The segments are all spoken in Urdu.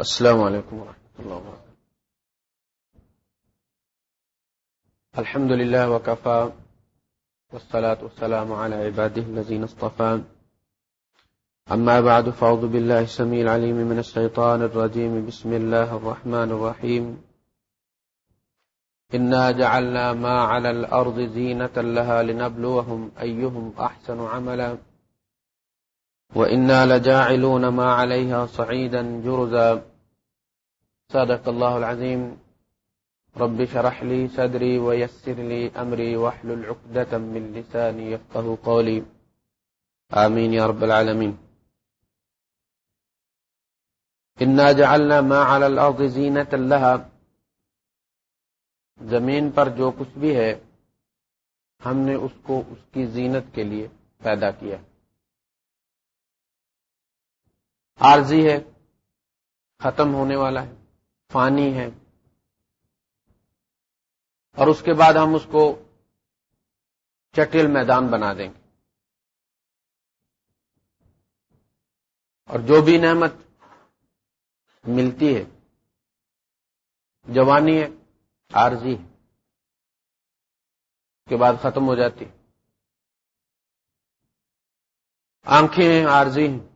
السلام علیکم ورحمۃ اللہ وبرکاتہ۔ الحمد لله وكفى والصلاة والسلام على عباده الذين اصطفى أما بعد فأعوذ بالله السميع العليم من الشيطان الرجيم بسم الله الرحمن الرحيم إنا جعلنا ما على الأرض زينة لها لنبلوهم أيهم أحسن عملا۔ وإنا لجاعلون ما عليها صعيدا جرزا. صدق الله العظيم. رب شرح لي صدري ويسر لي أمري وحل العقدة من لساني يفقه قولي. آمين يا رب العالمين. إنا جعلنا ما على الأرض زينة لها. زمین پر جو کچھ بھی ہے، ہم نے اس کو اس کی زینت کے لیے پیدا کیا۔ عارضی ہے، ختم ہونے والا ہے، فانی ہے۔ اور اس کے بعد ہم اس کو چٹل میدان بنا دیں گے۔ اور جو بھی نعمت ملتی ہے، جوانی ہے، عارضی ہے، اس کے بعد ختم ہو جاتی۔ آنکھیں ہیں عارضی ہیں۔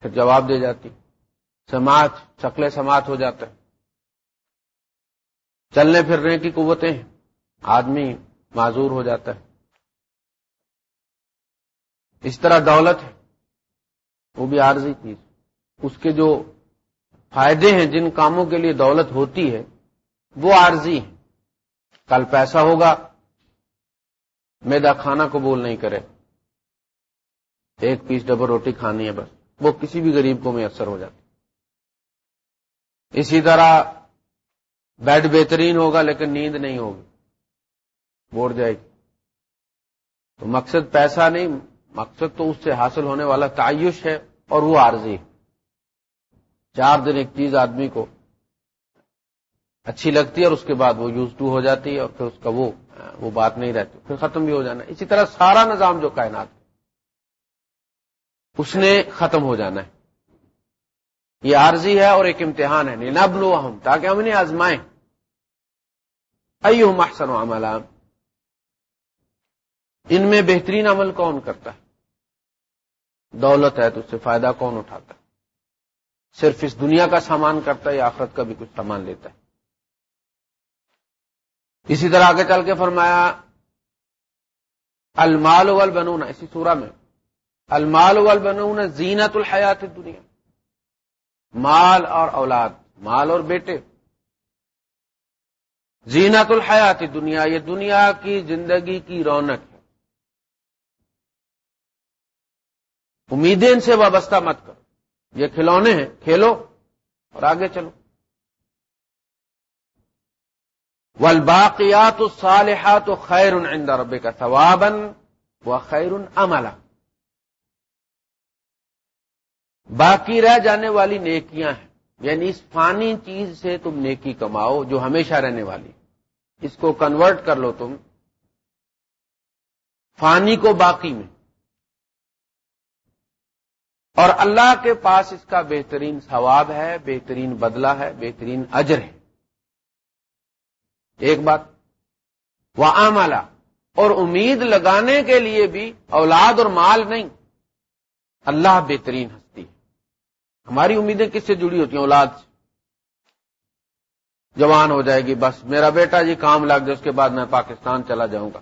پھر جواب دے جاتی سماعت شکل سماعت ہو جاتا ہے چلنے پھرنے کی قوتیں آدمی معذور ہو جاتا ہے۔ اس طرح دولت ہے۔ وہ بھی عارضی چیز۔ اس کے جو فائدے ہیں، جن کاموں کے لیے دولت ہوتی ہے، وہ عارضی ہیں۔ کل پیسہ ہوگا میدا کھانا قبول نہیں کرے۔ ایک پیس ڈبل روٹی کھانی ہے بس۔ وہ کسی بھی غریب کو میسر ہو جاتی اسی طرح بیڈ بہترین ہوگا لیکن نیند نہیں ہوگی۔ بوڑھ جائے گی۔ تو مقصد پیسہ نہیں، مقصد تو اس سے حاصل ہونے والا تعیش ہے اور وہ عارضی چار دن ایک چیز آدمی کو اچھی لگتی ہے اور اس کے بعد وہ یوز ٹو ہو جاتی ہے اور پھر اس کا وہ وہ بات نہیں رہتی، پھر ختم بھی ہو جانا۔ اسی طرح سارا نظام جو کائنات اس نے ختم ہو جانا ہے۔ یہ عارضی ہے اور ایک امتحان ہے۔ نبلو ہم تاکہ ہم انہیں آزمائیں۔ ایو محسن عمل ان میں بہترین عمل کون کرتا ہے؟ دولت ہے تو اس سے فائدہ کون اٹھاتا ہے؟ صرف اس دنیا کا سامان کرتا ہے یا آخرت کا بھی کچھ سامان لیتا ہے؟ اسی طرح آگے چل کے فرمایا، المال والبنون، اسی سورہ میں۔ المال والبنون زینت الحیات دنیا مال اور اولاد، مال اور بیٹے۔ زینت الحیات دنیا یہ دنیا کی زندگی کی رونق ہے۔ امیدیں ان سے وابستہ مت کرو۔ یہ کھلونے ہیں، کھیلو اور آگے چلو۔ والباقیات الصالحات خیر عند ربک ثوابا و خیر عملا۔ باقی رہ جانے والی نیکیاں ہیں۔ یعنی اس فانی چیز سے تم نیکی کماؤ جو ہمیشہ رہنے والی۔ اس کو کنورٹ کر لو تم۔ فانی کو باقی میں۔ اور اللہ کے پاس اس کا بہترین ثواب ہے، بہترین بدلہ ہے، بہترین اجر ہے۔ ایک بات۔ وہ آمالا اور امید لگانے کے لیے بھی اولاد اور مال نہیں۔ اللہ بہترین ہے۔ ہماری امیدیں کس سے جڑی ہوتی ہیں اولاد سے؟ جوان ہو جائے گی، بس میرا بیٹا جی کام لگ جائے، اس کے بعد میں پاکستان چلا جاؤں گا۔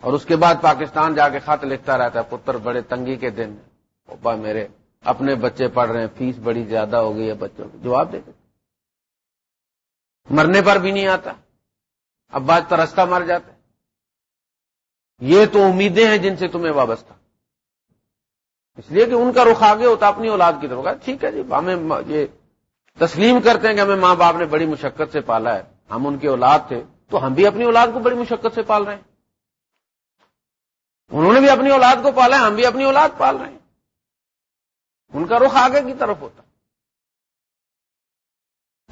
اور اس کے بعد پاکستان جا کے خط لکھتا رہتا ہے، پتر بڑے تنگی کے دن۔ ابا میرے، اپنے بچے پڑھ رہے ہیں، فیس بڑی زیادہ ہو گئی ہے بچوں کی۔ جواب دے دیتے مرنے پر بھی نہیں آتا۔ اب بات ترستہ مر جاتا یہ تو امیدیں ہیں جن سے تمہیں وابستہ۔ اس لیے کہ ان کا رخ آگے ہوتا اپنی اولاد کی طرف۔ ٹھیک ہے جی ہمیں یہ تسلیم کرتے ہیں کہ ہمیں ماں باپ نے بڑی مشقت سے پالا ہے۔ ہم ان کی اولاد تھے، تو ہم بھی اپنی اولاد کو بڑی مشقت سے پال رہے ہیں۔ انہوں نے بھی اپنی اولاد کو پالا ہے، ہم بھی اپنی اولاد پال رہے ہیں۔ ان کا رخ آگے کی طرف ہوتا۔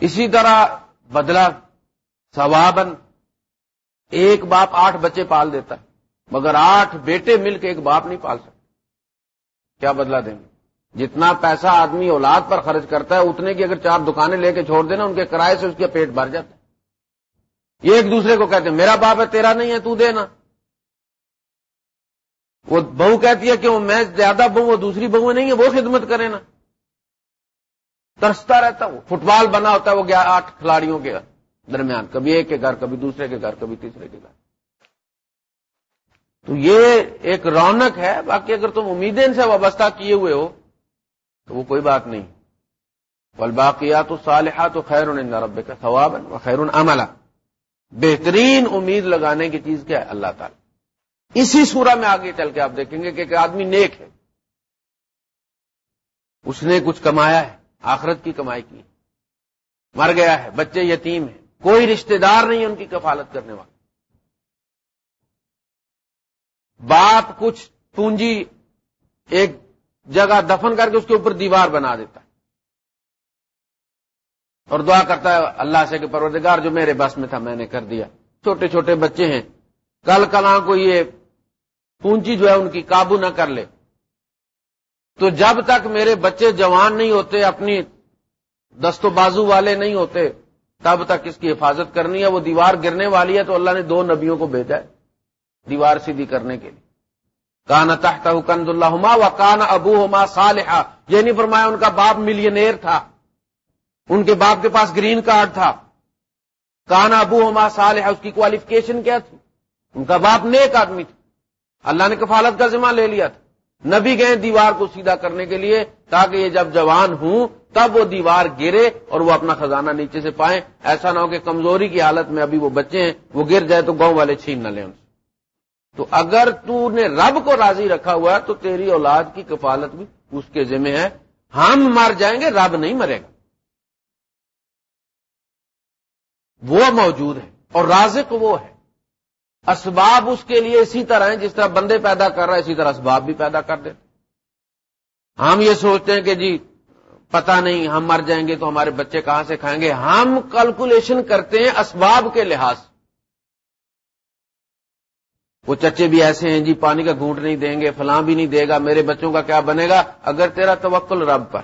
اسی طرح بدلا ثوابن ایک باپ آٹھ بچے پال دیتا ہے، مگر آٹھ بیٹے مل کے ایک باپ نہیں پال سکتے۔ کیا بدلا دیں؟ گے جتنا پیسہ آدمی اولاد پر خرچ کرتا ہے، اتنے کی اگر چار دکانیں لے کے چھوڑ دینا، ان کے کرائے سے اس کے پیٹ بھر جاتا ہے۔ یہ ایک دوسرے کو کہتے ہیں، میرا باپ ہے، تیرا نہیں ہے، تو دینا وہ بہو کہتی ہے کہ وہ میں زیادہ بہو، وہ دوسری بہو نہیں ہے، وہ خدمت کرے نا۔ ترستا رہتا وہ فٹ بال بنا ہوتا ہے، وہ گیا آٹھ کھلاڑیوں کے درمیان، کبھی ایک کے گھر، کبھی دوسرے کے گھر، کبھی تیسرے کے گھر۔ تو یہ ایک رونق ہے، باقی اگر تم امیدیں سے وابستہ کیے ہوئے ہو، تو وہ کوئی بات نہیں۔ بل باقیات تو صالحات تو خیر رب کا ثواب و خیر عملہ بہترین امید لگانے کی چیز کیا ہے؟ اللہ تعالی۔ اسی سورہ میں آگے چل کے آپ دیکھیں گے کہ ایک آدمی نیک ہے۔ اس نے کچھ کمایا ہے، آخرت کی کمائی کی۔ مر گیا ہے، بچے یتیم ہیں۔ کوئی رشتہ دار نہیں ان کی کفالت کرنے والا باپ کچھ پونجی ایک جگہ دفن کر کے اس کے اوپر دیوار بنا دیتا ہے۔ اور دعا کرتا ہے اللہ سے کہ پروردگار جو میرے بس میں تھا میں نے کر دیا۔ چھوٹے چھوٹے بچے ہیں۔ کل کلاں کو یہ پونجی جو ہے ان کی قابو نہ کر لے۔ تو جب تک میرے بچے جوان نہیں ہوتے، اپنی دست و بازو والے نہیں ہوتے، تب تک اس کی حفاظت کرنی ہے۔ وہ دیوار گرنے والی ہے تو اللہ نے دو نبیوں کو بھیجا ہے۔ دیوار سیدھی کرنے کے لیے۔ کان تحت کند اللہ و کان ابو ہوما صالحہ یہ نہیں فرمایا ان کا باپ ملینئر تھا۔ ان کے باپ کے پاس گرین کارڈ تھا۔ کانا ابو ہوما صالحہ اس کی کوالیفکیشن کیا تھی؟ ان کا باپ نیک آدمی تھا۔ اللہ نے کفالت کا ذمہ لے لیا تھا۔ نبی گئے دیوار کو سیدھا کرنے کے لیے تاکہ یہ جب جوان ہوں، تب وہ دیوار گرے اور وہ اپنا خزانہ نیچے سے پائیں۔ ایسا نہ ہو کہ کمزوری کی حالت میں ابھی وہ بچے ہیں، وہ گر جائے تو گاؤں والے چھین نہ لیں ان سے۔ تو اگر تو نے رب کو راضی رکھا ہوا ہے، تو تیری اولاد کی کفالت بھی اس کے ذمہ ہے۔ ہم مر جائیں گے، رب نہیں مرے گا۔ وہ موجود ہے اور رازق وہ ہے۔ اسباب اس کے لیے اسی طرح ہیں، جس طرح بندے پیدا کر رہا ہے اسی طرح اسباب بھی پیدا کر دیتے ہم یہ سوچتے ہیں کہ جی پتا نہیں، ہم مر جائیں گے تو ہمارے بچے کہاں سے کھائیں گے؟ ہم کیلکولیشن کرتے ہیں اسباب کے لحاظ سے۔ وہ چچے بھی ایسے ہیں جی پانی کا گھونٹ نہیں دیں گے، فلاں بھی نہیں دے گا، میرے بچوں کا کیا بنے گا؟ اگر تیرا توکل رب پر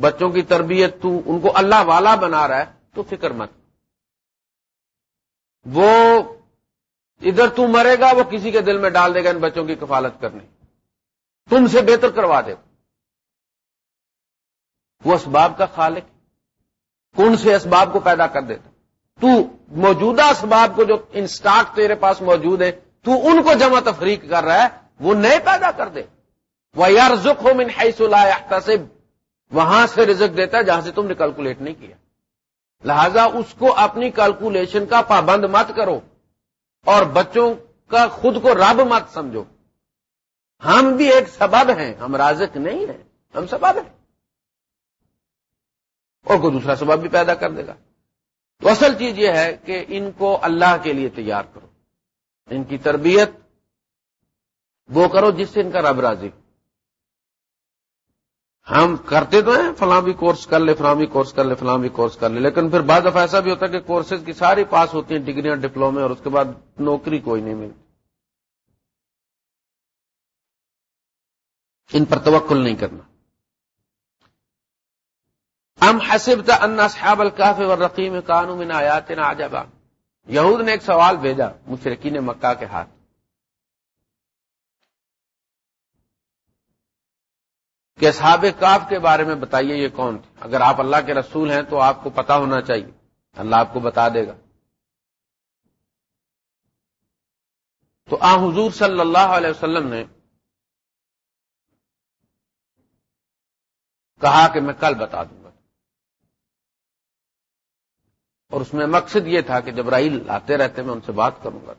بچوں کی تربیت تو ان کو اللہ والا بنا رہا ہے، تو فکر مت۔ وہ ادھر تو مرے گا، وہ کسی کے دل میں ڈال دے گا ان بچوں کی کفالت کرنے۔ تم سے بہتر کروا دے۔ وہ اسباب کا خالق کون سے اسباب کو پیدا کر دیتا تو موجودہ اسباب کو جو انسٹاک تیرے پاس موجود ہے تو ان کو جمع تفریق کر رہا ہے، وہ نئے پیدا کر دے۔ وہ یار زخ ہو من سے وہاں سے رزق دیتا ہے جہاں سے تم نے کیلکولیٹ نہیں کیا۔ لہذا اس کو اپنی کیلکولیشن کا پابند مت کرو اور بچوں کا خود کو رب مت سمجھو۔ ہم بھی ایک سبب ہیں، ہم رازق نہیں ہیں، ہم سبب ہیں۔ اور کوئی دوسرا سبب بھی پیدا کر دے گا۔ تو اصل چیز یہ ہے کہ ان کو اللہ کے لیے تیار کرو۔ ان کی تربیت وہ کرو جس سے ان کا رب راضی۔ ہم کرتے تو ہیں، فلاں بھی کورس کر لے، فلاں بھی کورس کر لے، فلاں بھی کورس کر لے، لیکن پھر بعض دفعہ ایسا بھی ہوتا ہے کہ کورسز کی ساری پاس ہوتی ہیں، ڈگریاں، ڈپلومے، اور اس کے بعد نوکری کوئی نہیں ملتی۔ ان پر توکل نہیں کرنا۔ ہم حسب تھا ان صحاب الکاف اور رقیم قانون آیات نہ آ یہود نے ایک سوال بھیجا مشرقین مکہ کے ہاتھ۔ کہ صحاب کاف کے بارے میں بتائیے یہ کون تھے؟ اگر آپ اللہ کے رسول ہیں تو آپ کو پتا ہونا چاہیے۔ اللہ آپ کو بتا دے گا۔ تو آ حضور صلی اللہ علیہ وسلم نے کہا کہ میں کل بتا دوں۔ اور اس میں مقصد یہ تھا کہ جبرائیل آتے رہتے میں ان سے بات کروں گا۔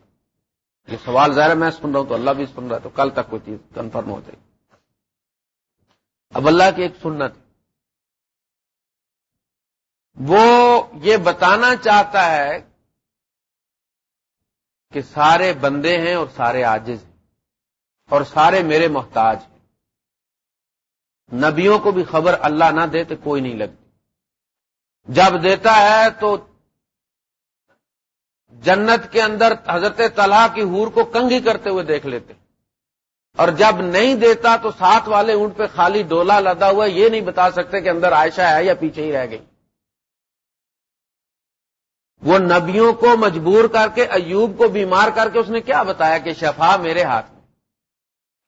یہ سوال ظاہر میں سن رہا ہوں تو اللہ بھی سن رہا ہے، تو کل تک کوئی چیز کنفرم ہو جائے اب اللہ کی ایک سنت۔ وہ یہ بتانا چاہتا ہے کہ سارے بندے ہیں اور سارے آجز ہیں، اور سارے میرے محتاج ہیں۔ نبیوں کو بھی خبر اللہ نہ دے تو کوئی نہیں لگتی جب دیتا ہے تو جنت کے اندر حضرت طلحہ کی حور کو کنگھی کرتے ہوئے دیکھ لیتے۔ اور جب نہیں دیتا تو ساتھ والے اونٹ پہ خالی ڈولا لدا ہوا، یہ نہیں بتا سکتے کہ اندر عائشہ ہے یا پیچھے ہی رہ گئی۔ وہ نبیوں کو مجبور کر کے، ایوب کو بیمار کر کے اس نے کیا بتایا کہ شفا میرے ہاتھ میں۔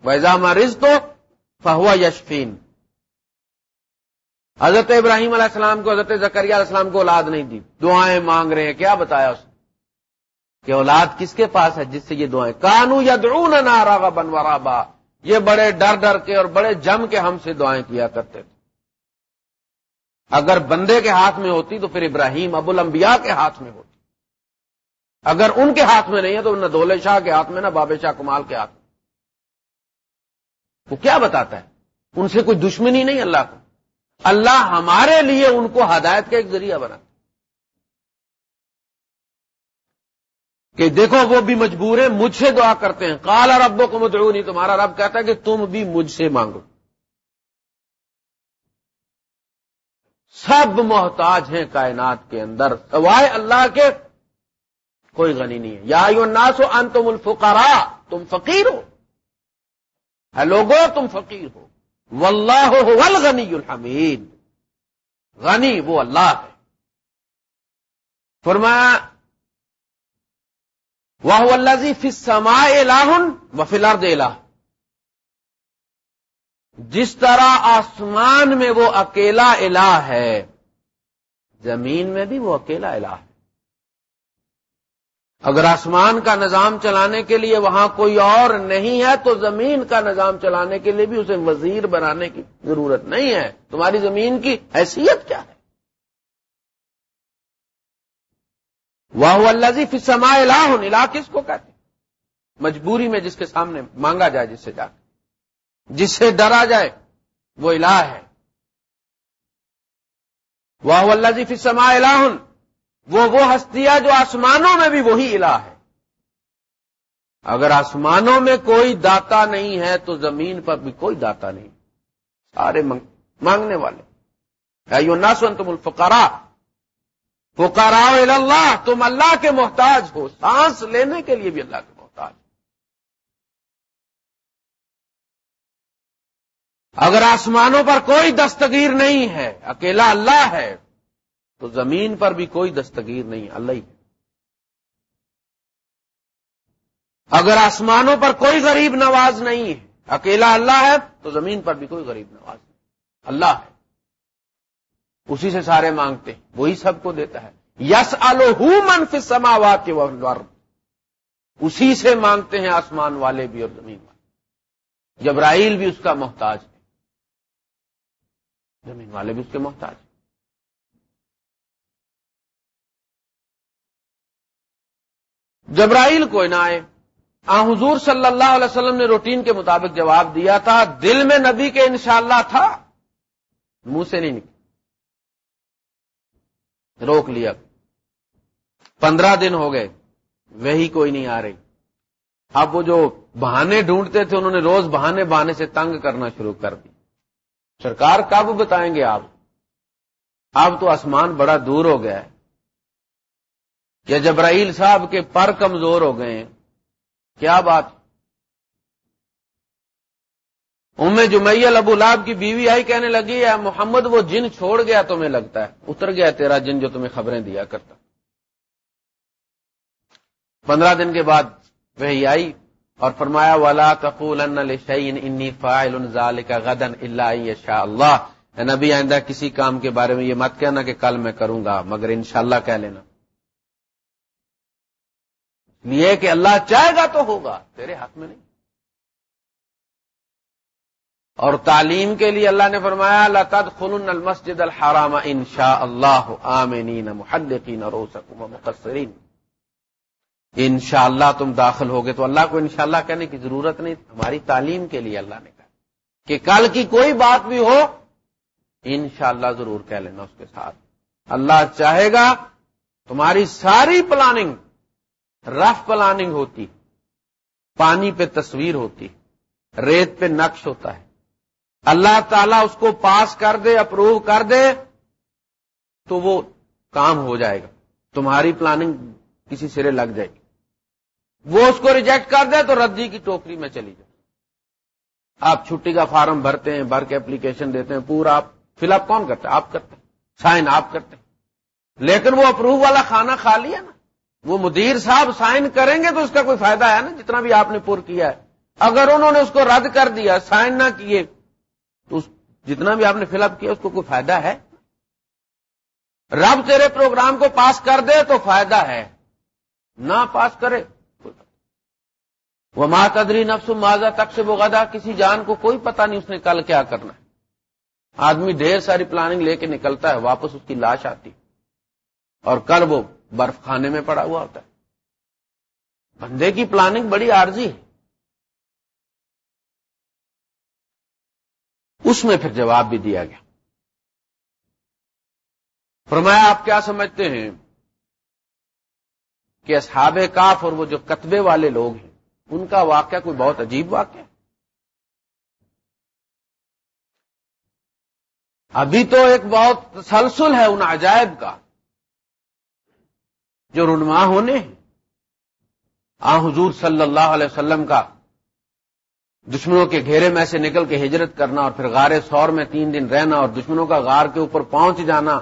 ویزا مرض تو فہوا یشفین۔ حضرت ابراہیم علیہ السلام کو، حضرت زکریہ علیہ السلام کو اولاد نہیں دی۔ دعائیں مانگ رہے ہیں، کیا بتایا اس نے؟ کہ اولاد کس کے پاس ہے جس سے یہ دعائیں؟ کانو یا درون نارا بنوارا با یہ بڑے ڈر ڈر کے اور بڑے جم کے ہم سے دعائیں کیا کرتے تھے۔ اگر بندے کے ہاتھ میں ہوتی تو پھر ابراہیم ابو الانبیاء کے ہاتھ میں ہوتی۔ اگر ان کے ہاتھ میں نہیں ہے تو نہ دولے شاہ کے ہاتھ میں، نہ باب شاہ کمال کے ہاتھ میں۔ وہ کیا بتاتا ہے؟ ان سے کوئی دشمنی نہیں اللہ کو۔ اللہ ہمارے لیے ان کو ہدایت کا ایک ذریعہ بنا۔ کہ دیکھو وہ بھی مجبور ہیں، مجھ سے دعا کرتے ہیں۔ کالا ربوں کو مدعو نہیں تمہارا رب کہتا ہے کہ تم بھی مجھ سے مانگو۔ سب محتاج ہیں کائنات کے اندر۔ سوائے اللہ کے کوئی غنی نہیں ہے۔ یا یو ناسو ان تم الفقرا تم فقیر ہو۔ ہے لوگو، تم فقیر ہو۔ واللہ ہو غنی الحمید۔ غنی وہ اللہ ہے۔ فرمایا وہ اللہ جی فسما لاہن و فلار الہ جس طرح آسمان میں وہ اکیلا الہ ہے، زمین میں بھی وہ اکیلا الہ ہے۔ اگر آسمان کا نظام چلانے کے لیے وہاں کوئی اور نہیں ہے، تو زمین کا نظام چلانے کے لیے بھی اسے وزیر بنانے کی ضرورت نہیں ہے۔ تمہاری زمین کی حیثیت کیا ہے؟ واہ اللہ جی فسما الہ الہ کس کو کہتے مجبوری میں جس کے سامنے مانگا جائے، جس سے جا کے۔ جس سے ڈرا جائے، وہ الہ ہے۔ واہ اللہ جی فسما الہ وہ وہ ہستیاں جو آسمانوں میں بھی وہی الہ ہے۔ اگر آسمانوں میں کوئی داتا نہیں ہے، تو زمین پر بھی کوئی داتا نہیں۔ سارے مانگنے والے۔ یو ناسون تم الفقرا پکارا اللہ تم اللہ کے محتاج ہو، سانس لینے کے لیے بھی اللہ کے محتاج اگر آسمانوں پر کوئی دستگیر نہیں ہے، اکیلا اللہ ہے، تو زمین پر بھی کوئی دستگیر نہیں، اللہ ہی ہے۔ اگر آسمانوں پر کوئی غریب نواز نہیں ہے، اکیلا اللہ ہے، تو زمین پر بھی کوئی غریب نواز نہیں، اللہ ہے۔ اسی سے سارے مانگتے ہیں۔ وہی سب کو دیتا ہے۔ یس الو منف سماوات کے اسی سے مانگتے ہیں آسمان والے بھی اور زمین والے۔ جبرائیل بھی اس کا محتاج ہے۔ زمین والے بھی اس کے محتاج ہیں۔ جبرائیل کوئی نہ آئے۔ آ، حضور صلی اللہ علیہ وسلم نے روٹین کے مطابق جواب دیا تھا۔ دل میں نبی کے انشاءاللہ تھا۔ منہ سے نہیں نکلا۔ روک لیا۔ پندرہ دن ہو گئے، وہی کوئی نہیں آ رہی۔ اب وہ جو بہانے ڈھونڈتے تھے، انہوں نے روز بہانے بہانے سے تنگ کرنا شروع کر دی۔ سرکار کب بتائیں گے آپ؟ اب تو آسمان بڑا دور ہو گیا ہے۔ یا جبرائیل صاحب کے پر کمزور ہو گئے ہیں۔ کیا بات؟ ام جمیل ابو لاب کی بیوی آئی کہنے لگی ہے محمد، وہ جن چھوڑ گیا تمہیں لگتا ہے، اتر گیا تیرا جن جو تمہیں خبریں دیا کرتا۔ پندرہ دن کے بعد وہی آئی اور فرمایا والا کفول انی فائل کا غدن اللہ اللہ نبی، آئندہ کسی کام کے بارے میں یہ مت کہنا کہ کل میں کروں گا، مگر انشاءاللہ کہہ لینا۔ یہ کہ اللہ چاہے گا تو ہوگا، تیرے ہاتھ میں نہیں۔ اور تعلیم کے لیے اللہ نے فرمایا، لقد خلن المسجد الحرام ان شاء اللہ عامنین محدقین روسکم مقصرین ان شاء اللہ تم داخل ہوگے تو اللہ کو انشاءاللہ کہنے کی ضرورت نہیں۔ ہماری تعلیم کے لیے اللہ نے کہا کہ کل کی کوئی بات بھی ہو انشاءاللہ ضرور کہہ لینا اس کے ساتھ۔ اللہ چاہے گا تمہاری ساری پلاننگ رف پلاننگ ہوتی، پانی پہ تصویر ہوتی، ریت پہ نقش ہوتا ہے۔ اللہ تعالیٰ اس کو پاس کر دے، اپروو کر دے، تو وہ کام ہو جائے گا۔ تمہاری پلاننگ کسی سرے لگ جائے گی۔ وہ اس کو ریجیکٹ کر دے تو ردی کی ٹوکری میں چلی جائے۔ آپ چھٹی کا فارم بھرتے ہیں، بھر کے اپلیکیشن دیتے ہیں، پورا آپ فل اپ کون کرتے آپ کرتے سائن آپ کرتے لیکن وہ اپروو والا کھانا کھا لیا نا۔ وہ مدیر صاحب سائن کریں گے تو اس کا کوئی فائدہ ہے نا، جتنا بھی آپ نے پور کیا ہے۔ اگر انہوں نے اس کو رد کر دیا سائن نہ کیے تو جتنا بھی آپ نے فل اپ کیا، اس کو کوئی فائدہ ہے؟ رب تیرے پروگرام کو پاس کر دے تو فائدہ ہے۔ نہ پاس کرے وہ ماں قدری نفس ماضا تک سے وہ گدا کسی جان کو کوئی پتا نہیں اس نے کل کیا کرنا ہے۔ آدمی ڈھیر ساری پلاننگ لے کے نکلتا ہے، واپس اس کی لاش آتی۔ اور کل وہ برف کھانے میں پڑا ہوا ہوتا ہے۔ بندے کی پلاننگ بڑی عارضی ہے۔ اس میں پھر جواب بھی دیا گیا۔ فرمایا، آپ کیا سمجھتے ہیں کہ اصحاب کاف اور وہ جو کتبے والے لوگ ہیں، ان کا واقعہ کوئی بہت عجیب واقعہ ابھی تو ایک بہت تسلسل ہے ان عجائب کا، جو رنما ہونے ہیں۔ آ، حضور صلی اللہ علیہ وسلم کا دشمنوں کے گھیرے میں سے نکل کے ہجرت کرنا اور پھر غار سور میں تین دن رہنا اور دشمنوں کا غار کے اوپر پہنچ جانا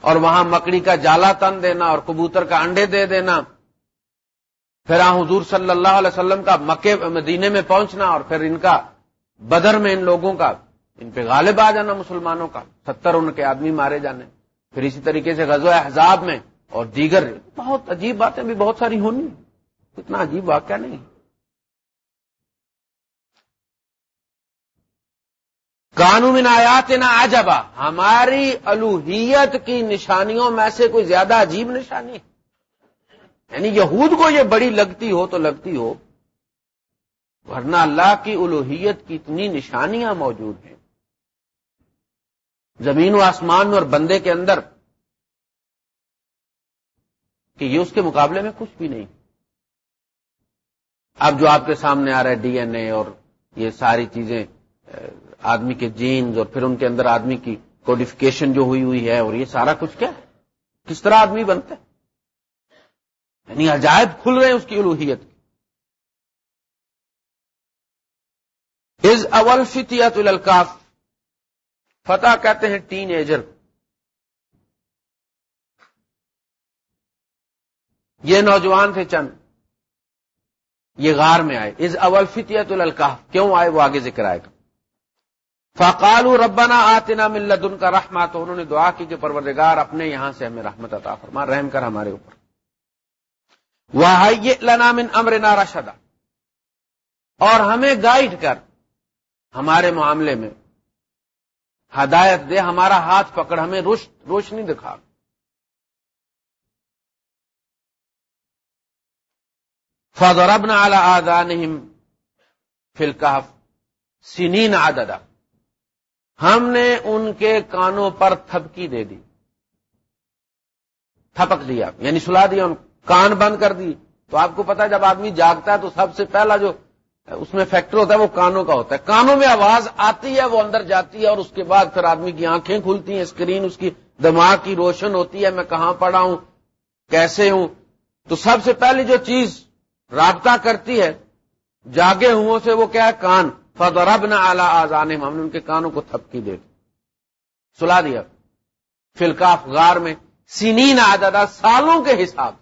اور وہاں مکڑی کا جالا تن دینا اور کبوتر کا انڈے دے دینا۔ پھر آ حضور صلی اللہ علیہ وسلم کا مکے، مدینے میں پہنچنا اور پھر ان کا بدر میں ان لوگوں کا، ان پہ غالب آ جانا مسلمانوں کا، ستر ان کے آدمی مارے جانے۔ پھر اسی طریقے سے غزو احزاب میں اور دیگر، بہت عجیب باتیں بھی بہت ساری ہونی۔ اتنا عجیب واقعہ نہیں۔ قانون آیات نہ آجبا ہماری الوحیت کی نشانیوں میں سے کوئی زیادہ عجیب نشانی؟ ہے یعنی یہود کو یہ بڑی لگتی ہو تو لگتی ہو، ورنہ اللہ کی الوحیت کی اتنی نشانیاں موجود ہیں۔ زمین و آسمان اور بندے کے اندر کہ یہ اس کے مقابلے میں کچھ بھی نہیں۔ اب جو آپ کے سامنے آ رہا ہے ڈی این اے اور یہ ساری چیزیں آدمی کے جینز اور پھر ان کے اندر آدمی کی کوڈیفکیشن جو ہوئی ہوئی ہے اور یہ سارا کچھ کیا ہے؟ کس طرح آدمی بنتا ہے؟ یعنی عجائب کھل رہے ہیں اس کی الوحیت از اول فتیت الکاف۔ فتح کہتے ہیں ٹین ایجر۔ یہ نوجوان تھے چند۔ یہ غار میں آئے۔ از اول فتیت الکاف۔ کیوں آئے؟ وہ آگے ذکر آئے گا۔ فقالو ربنا آتنا ملدن کا رحمت تو انہوں نے دعا کی کہ پروردگار اپنے یہاں سے ہمیں رحمت عطا فرما، رحم کر ہمارے اوپر۔ لنا من امرنا رشدا۔ اور ہمیں گائیڈ کر ہمارے معاملے میں۔ ہدایت دے، ہمارا ہاتھ پکڑ، ہمیں روشنی دکھا۔ فضربنا على آذانهم في الكهف سنين عددا۔ ہم نے ان کے کانوں پر تھپکی دے دی۔ تھپک دیا یعنی سلا دیا ان کان بند کر دی۔ تو آپ کو پتا جب آدمی جاگتا ہے تو سب سے پہلا جو اس میں فیکٹر ہوتا ہے، وہ کانوں کا ہوتا ہے۔ کانوں میں آواز آتی ہے، وہ اندر جاتی ہے، اور اس کے بعد پھر آدمی کی آنکھیں کھلتی ہیں، اسکرین، اس کی دماغ کی روشن ہوتی ہے، میں کہاں پڑا ہوں، کیسے ہوں۔ تو سب سے پہلی جو چیز رابطہ کرتی ہے، جاگے ہوں سے، وہ کیا ہے؟ کان۔ فضرب نہ آلہ آزان ہم نے ان کے کانوں کو تھپکی دے دی۔ سلا دیا۔ فلکاف غار میں سینین آدادا سالوں کے حساب۔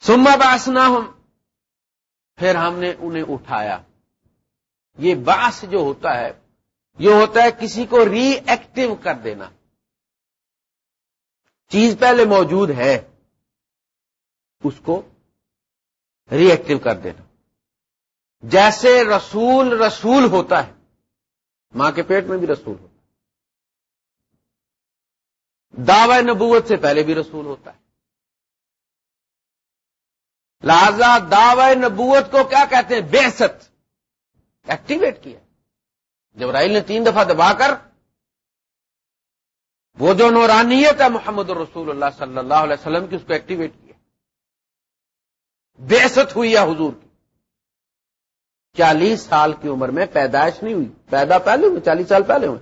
سما باسنا ہم پھر ہم نے انہیں اٹھایا۔ یہ باس جو ہوتا ہے، یہ ہوتا ہے کسی کو ری ایکٹیو کر دینا۔ چیز پہلے موجود ہے، اس کو ری ایکٹیو کر دینا۔ جیسے رسول رسول ہوتا ہے، ماں کے پیٹ میں بھی رسول ہوتا ہے۔ دعوی نبوت سے پہلے بھی رسول ہوتا ہے۔ لہذا دعوی نبوت کو کیا کہتے ہیں؟ بےست ایکٹیویٹ کیا۔ جب رائل نے تین دفعہ دبا کر وہ جو نورانیت ہے محمد الرسول اللہ صلی اللہ علیہ وسلم کی، اس کو ایکٹیویٹ کیا۔ بےست ہوئی ہے حضور کی۔ چالیس سال کی عمر میں پیدائش نہیں ہوئی۔ پیدا پہلے ہوئی چالیس سال پہلے ہوئے۔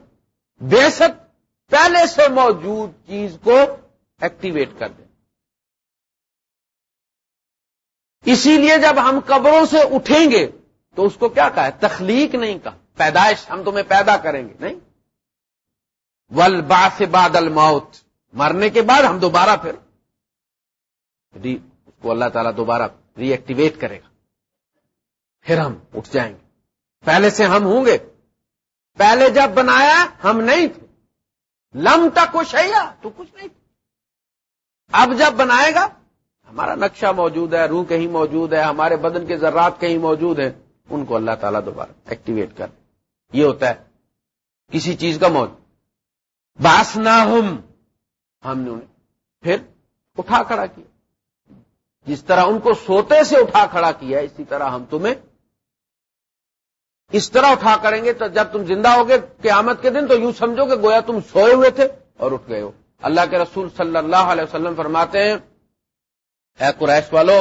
بےست پہلے سے موجود چیز کو ایکٹیویٹ کر دیں اسی لیے جب ہم قبروں سے اٹھیں گے تو اس کو کیا کہا ہے؟ تخلیق نہیں کہا۔ پیدائش ہم تمہیں پیدا کریں گے۔ نہیں۔ ول با سے بادل مرنے کے بعد ہم دوبارہ پھر جی، اس کو اللہ تعالیٰ دوبارہ ری ایکٹیویٹ کرے گا۔ پھر ہم اٹھ جائیں گے۔ پہلے سے ہم ہوں گے۔ پہلے جب بنایا ہم نہیں تھے۔ لم تک کچھ ہے یا تو کچھ نہیں اب جب بنائے گا، ہمارا نقشہ موجود ہے، روح کہیں موجود ہے، ہمارے بدن کے ذرات کہیں موجود ہیں، ان کو اللہ تعالیٰ دوبارہ ایکٹیویٹ کر۔ یہ ہوتا ہے۔ کسی چیز کا موجود۔ باس نہ ہم نے انہیں پھر اٹھا کھڑا کیا۔ جس طرح ان کو سوتے سے اٹھا کھڑا کیا، اسی طرح ہم تمہیں اس طرح اٹھا کریں گے تو جب تم زندہ ہوگے قیامت کے دن تو یوں سمجھو کہ گویا تم سوئے ہوئے تھے اور اٹھ گئے ہو۔ اللہ کے رسول صلی اللہ علیہ وسلم فرماتے ہیں، اے قریش والو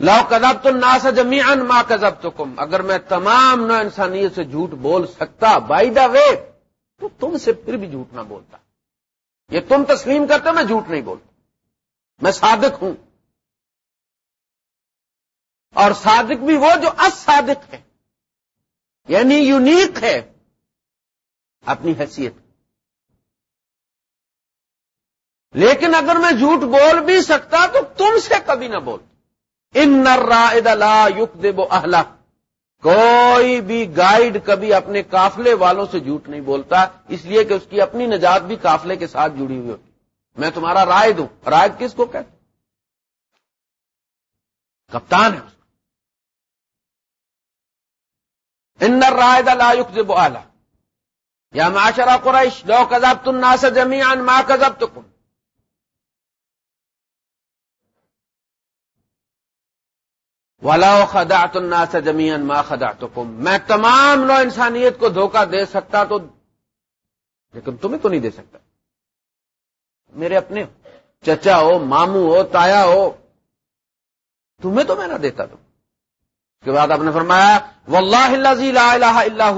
لو کدب تو نا سجمی ان ماں کزب تو کم اگر میں تمام نو انسانیت سے جھوٹ بول سکتا بائی دا وے تو تم سے پھر بھی جھوٹ نہ بولتا۔ یہ تم تسلیم کرتے میں جھوٹ نہیں بولتا۔ میں صادق ہوں۔ اور صادق بھی وہ جو اصادق ہے یعنی یونیک ہے، اپنی حیثیت۔ لیکن اگر میں جھوٹ بول بھی سکتا، تو تم سے کبھی نہ بول ان لا یق دے اہلا کوئی بھی گائیڈ کبھی اپنے کافلے والوں سے جھوٹ نہیں بولتا، اس لیے کہ اس کی اپنی نجات بھی کافلے کے ساتھ جڑی ہوئی ہوتی میں تمہارا رائے دوں رائے کس کو کہتے کپتان ہے ان رائے لا یق دے اہلا یا معاشرہ قریش، لو کذب تم نا سے جمیان ماں کذب تو ولا خدا الناس سے زمین ماں خدا تو میں تمام نو انسانیت کو دھوکہ دے سکتا تو لیکن تمہیں تو نہیں دے سکتا۔ میرے اپنے چچا ہو مامو ہو، تایا ہو، تمہیں تو میں نہ دیتا تم۔ اس کے بعد آپ نے فرمایا و اللہ لا الہ الا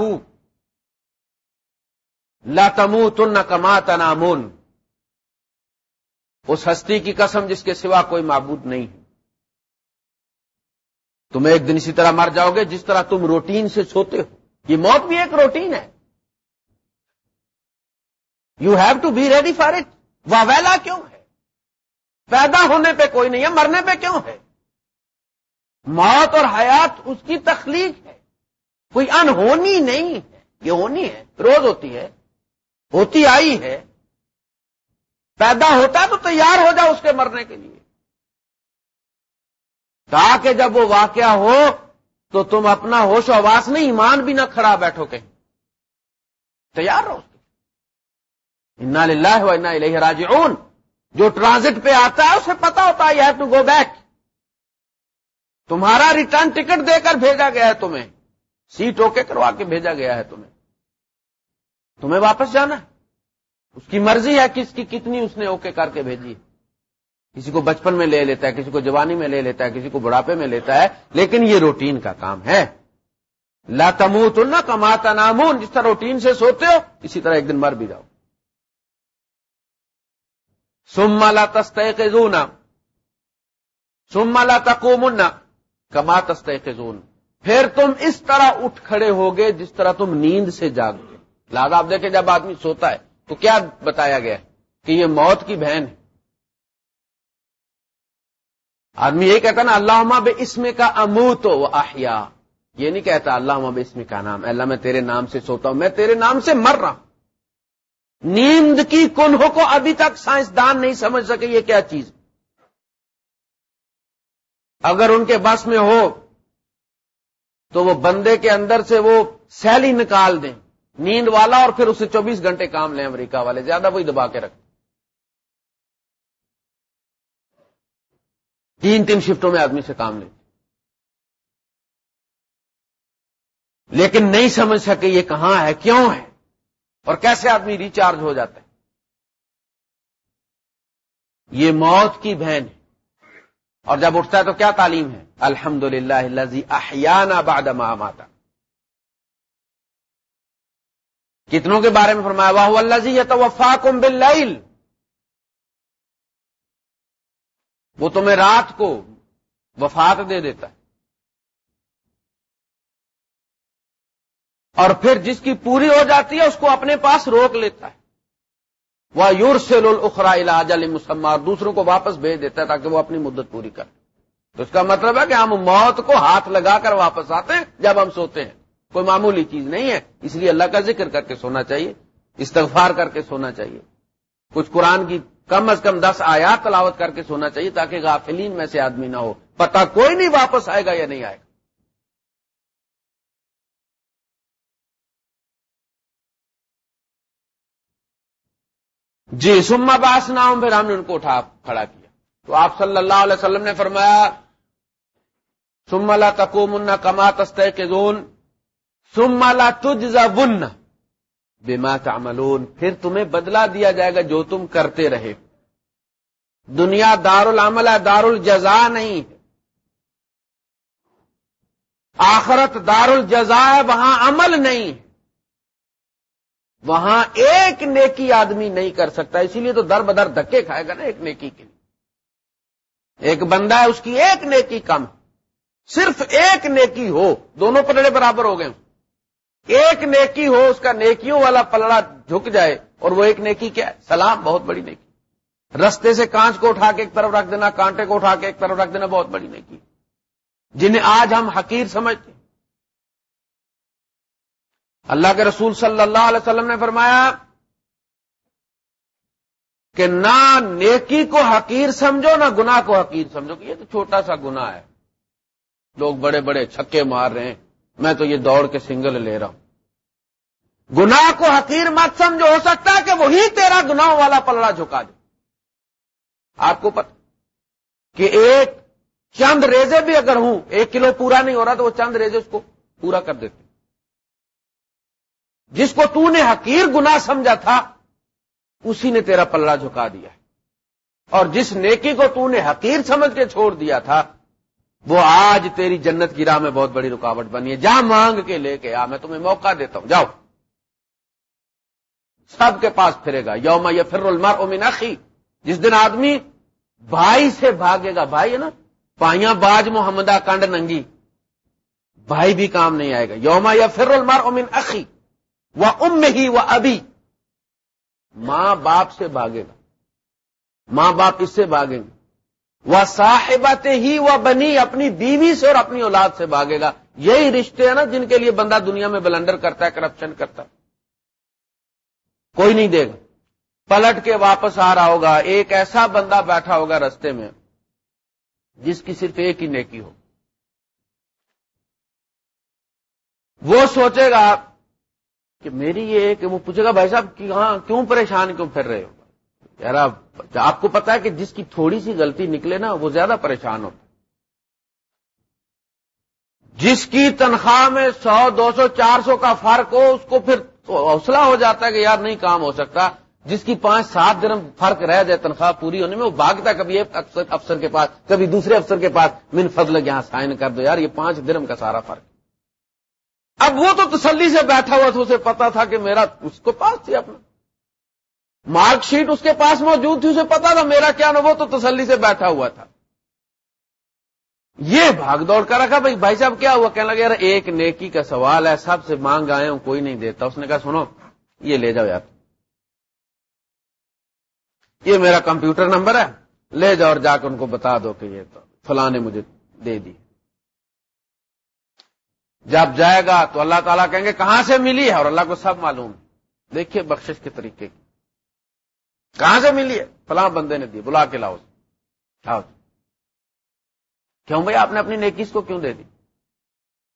لا تمو تن کما تنامون۔ اس ہستی کی قسم جس کے سوا کوئی معبود نہیں ہے۔ تم ایک دن اسی طرح مر جاؤ گے جس طرح تم روٹین سے سوتے ہو۔ یہ موت بھی ایک روٹین ہے۔ You have to be ready for it واویلا کیوں ہے؟ پیدا ہونے پہ کوئی نہیں ہے، مرنے پہ کیوں ہے؟ موت اور حیات اس کی تخلیق ہے۔ کوئی انہونی نہیں ہے۔ یہ ہونی ہے، روز ہوتی ہے، ہوتی آئی ہے۔ پیدا ہوتا ہے تو تیار ہو جاؤ اس کے مرنے کے لیے۔ تاکہ جب وہ واقعہ ہو تو تم اپنا ہوش و آواز نہیں ایمان بھی نہ کھڑا بیٹھو کہیں۔ تیار رہو۔ انا للہ و انا الیہ راجعون۔ جو ٹرانزٹ پہ آتا ہے اسے پتا ہوتا ہے you have to go back تمہارا ریٹرن ٹکٹ دے کر بھیجا گیا ہے تمہیں۔ سیٹ اوکے کروا کے بھیجا گیا ہے تمہیں۔ تمہیں واپس جانا ہے۔ اس کی مرضی ہے کس کی کتنی اس نے اوکے کر کے بھیجی۔ ہے کسی کو بچپن میں لے لیتا ہے، کسی کو جوانی میں لے لیتا ہے، کسی کو بڑھاپے میں لیتا ہے، لیکن یہ روٹین کا کام ہے۔ لا تموت نہ کماتا نامون جس طرح روٹین سے سوتے ہو، اسی طرح ایک دن مر بھی جاؤ۔ سما لا تست سما لا تقومن کما تست پھر تم اس طرح اٹھ کھڑے ہوگے جس طرح تم نیند سے جاگتے۔ لہٰذا آپ دیکھیں جب آدمی سوتا ہے تو کیا بتایا گیا کہ یہ موت کی بہن ہے؟ آدمی یہ کہتا نا اللہ بے اسم کا امو تو آہیا یہ نہیں کہتا اللہ بے اسم کا نام۔ اللہ، میں تیرے نام سے سوتا ہوں، میں تیرے نام سے مر رہا ہوں۔ نیند کی کنہوں کو ابھی تک سائنسدان نہیں سمجھ سکے یہ کیا چیز۔ اگر ان کے بس میں ہو، تو وہ بندے کے اندر سے وہ سیلی نکال دیں۔ نیند والا اور پھر اسے چوبیس گھنٹے کام لیں، امریکہ والے، زیادہ وہی دبا کے رکھتے تین تین شفٹوں میں آدمی سے کام لے لیکن نہیں سمجھ سکے یہ کہاں ہے، کیوں ہے؟ اور کیسے آدمی ریچارج ہو جاتا ہے؟ یہ موت کی بہن ہے۔ اور جب اٹھتا ہے تو کیا تعلیم ہے؟ الحمد للہ احیانہ بعد ما ماتا کتنوں کے بارے میں فرمایا واہ اللہ جی یہ تو وفا وہ تمہیں رات کو وفات دے دیتا ہے۔ اور پھر جس کی پوری ہو جاتی ہے، اس کو اپنے پاس روک لیتا ہے۔ وہ یور سے اخرا علاج علی مسمار دوسروں کو واپس بھیج دیتا ہے تاکہ وہ اپنی مدت پوری کرے تو اس کا مطلب ہے کہ ہم موت کو ہاتھ لگا کر واپس آتے ہیں جب ہم سوتے ہیں۔ کوئی معمولی چیز نہیں ہے، اس لیے اللہ کا ذکر کر کے سونا چاہیے، استغفار کر کے سونا چاہیے۔ کچھ قرآن کی کم از کم دس آیات تلاوت کر کے سونا چاہیے تاکہ غافلین میں سے آدمی نہ ہو۔ پتا کوئی نہیں واپس آئے گا یا نہیں آئے گا۔ جی سما باس نہ ہوں پھر ہم نے ان کو اٹھا کھڑا کیا۔ تو آپ صلی اللہ علیہ وسلم نے فرمایا سما تکو منا کما تست کے زون سما تجزا بن بیما کا پھر تمہیں بدلا دیا جائے گا جو تم کرتے رہے۔ دنیا دار العمل ہے دار الجزا نہیں۔ ہے آخرت دار الجزا ہے، وہاں عمل نہیں۔ ہے وہاں ایک نیکی آدمی نہیں کر سکتا، اسی لیے تو در بدر دھکے کھائے گا نا ایک نیکی کے لیے۔ ایک بندہ ہے، اس کی ایک نیکی کم۔ صرف ایک نیکی ہو، دونوں پلڑے برابر ہو گئے۔ ایک نیکی ہو، اس کا نیکیوں والا پلڑا جھک جائے، اور وہ ایک نیکی کیا ہے؟ سلام، بہت بڑی نیکی۔ رستے سے کانچ کو اٹھا کے ایک طرف رکھ دینا، کانٹے کو اٹھا کے ایک طرف رکھ دینا، بہت بڑی نیکی۔ جنہیں آج ہم حقیر سمجھتے اللہ کے رسول صلی اللہ علیہ وسلم نے فرمایا کہ نہ نیکی کو حقیر سمجھو، نہ گنا کو حقیر سمجھو، کہ یہ تو چھوٹا سا گنا ہے۔ لوگ بڑے بڑے چھکے مار رہے ہیں۔ میں تو یہ دوڑ کے سنگل لے رہا ہوں۔ گنا کو حقیر مت سمجھو، ہو سکتا ہے کہ وہی تیرا گنا والا پلڑا جھکا دے۔ آپ کو پتا کہ ایک چند ریزے بھی اگر ہوں، ایک کلو پورا نہیں ہو رہا تو وہ چند ریزے اس کو پورا کر دیتے۔ جس کو تو نے حقیر گنا سمجھا تھا، اسی نے تیرا پلڑا جھکا دیا اور جس نیکی کو تو نے حقیر سمجھ کے چھوڑ دیا تھا وہ آج تیری جنت کی راہ میں بہت بڑی رکاوٹ بنی ہے۔ جا مانگ کے لے کے آ، میں تمہیں موقع دیتا ہوں۔ جاؤ۔ سب کے پاس پھرے گا۔ یوم یا فر المار امین اخی۔ جس دن آدمی بھائی سے بھاگے گا، بھائی ہے نا؟ پائیاں باج محمدہ کنڈ ننگی۔ بھائی بھی کام نہیں آئے گا۔ یوما یا فر المار امین اخی۔ وہ ام ہی وہ ابھی ماں باپ سے بھاگے گا۔ ماں باپ اس سے بھاگیں گے۔ وہ صاحبات ہی وہ بنی اپنی بیوی سے اور اپنی اولاد سے بھاگے گا۔ یہی رشتے ہیں نا جن کے لیے بندہ دنیا میں بلنڈر کرتا ہے کرپشن کرتا ہے۔ کوئی نہیں دے گا۔ پلٹ کے واپس آ رہا ہوگا۔ ایک ایسا بندہ بیٹھا ہوگا رستے میں جس کی صرف ایک ہی نیکی ہو۔ وہ سوچے گا کہ میری یہ کہ وہ پوچھے گا، بھائی صاحب ہاں کیوں پریشان کیوں پھر رہے ہو؟ یار آپ کو پتا ہے کہ جس کی تھوڑی سی غلطی نکلے نا، وہ زیادہ پریشان ہوتا جس کی تنخواہ میں سو، دو سو، چار سو کا فرق ہو، اس کو پھر حوصلہ ہو جاتا ہے کہ یار، نہیں کام ہو سکتا۔ جس کی پانچ، سات درم فرق رہ جائے تنخواہ پوری ہونے میں، وہ بھاگتا کبھی ایک افسر کے پاس، کبھی دوسرے افسر کے پاس، من فضل یہاں سائن کر دو۔ یار، یہ پانچ درم کا سارا فرق۔ اب وہ تو تسلی سے بیٹھا ہوا تھا، اسے پتا تھا کہ میرا، اس کو پاس تھی اپنا۔ مارک شیٹ اس کے پاس موجود تھی، اسے پتا تھا میرا کیا نا وہ تو تسلی سے بیٹھا ہوا تھا۔ یہ بھاگ دوڑ کر رکھا، بھائی بھائی صاحب، کیا ہوا؟ کہنے لگے، یار، ایک نیکی کا سوال ہے، سب سے مانگ آئے ہوں، کوئی نہیں دیتا۔ اس نے کہا، سنو، یہ لے جاؤ یار۔ یہ میرا کمپیوٹر نمبر ہے، لے جاؤ اور جا کر ان کو بتا دو کہ یہ تو فلاں نے مجھے دے دی۔ جب جائے گا تو اللہ تعالیٰ کہیں گے، کہاں سے ملی ہے؟ اور اللہ کو سب معلوم۔ دیکھیے بخشش کے طریقے کی۔ کہاں سے ملی ہے؟ فلاں بندے نے دی، بلا کے لاؤ کیوں بھائی آپ نے اپنی نیکیز کو کیوں دے دی؟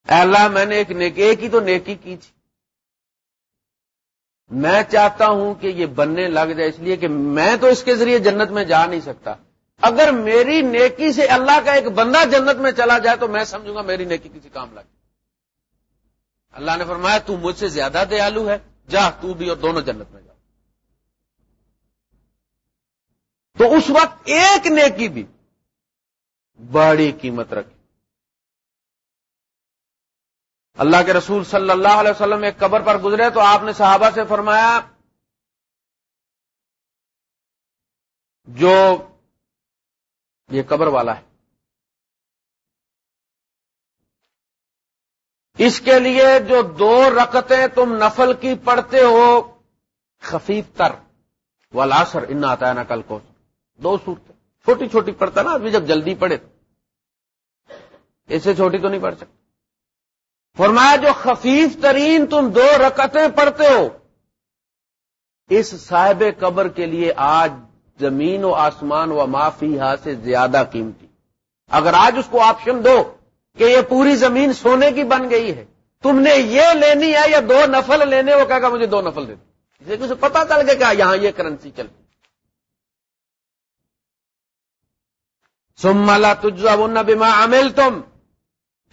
اے اللہ، میں نے ایک نیکی ایک ہی تو نیکی کی تھی۔ میں چاہتا ہوں کہ یہ بننے لگ جائے، اس لیے کہ میں تو اس کے ذریعے جنت میں جا نہیں سکتا۔ اگر میری نیکی سے اللہ کا ایک بندہ جنت میں چلا جائے تو میں سمجھوں گا میری نیکی کسی کام لگ اللہ نے فرمایا، تو مجھ سے زیادہ دیالو ہے، جا تو بھی اور دونوں جنت میں جا۔ تو اس وقت ایک نیکی بھی بڑی قیمت رکھی۔ اللہ کے رسول صلی اللہ علیہ وسلم ایک قبر پر گزرے تو آپ نے صحابہ سے فرمایا، جو یہ قبر والا ہے، اس کے لیے جو دو رکتیں تم نفل کی پڑھتے ہو، خفیف تر والآسر ان آتا ہے نا کل کو دو صورتیں چھوٹی چھوٹی پڑھتا نا ابھی جب جلدی پڑھے اسے چھوٹی تو نہیں پڑھ سکتے فرمایا، جو خفیف ترین تم دو رکتیں پڑھتے ہو، اس صاحب قبر کے لیے آج زمین و آسمان و معافی سے زیادہ قیمتی۔ اگر آج اس کو آپشن دو کہ یہ پوری زمین سونے کی بن گئی ہے، تم نے یہ لینی ہے یا دو نفل لینے، وہ کہا مجھے دو نفل دے اسے پتا چل گیا کہ ہاں، یہاں یہ کرنسی چلتی سملا تجزا بما عمل تم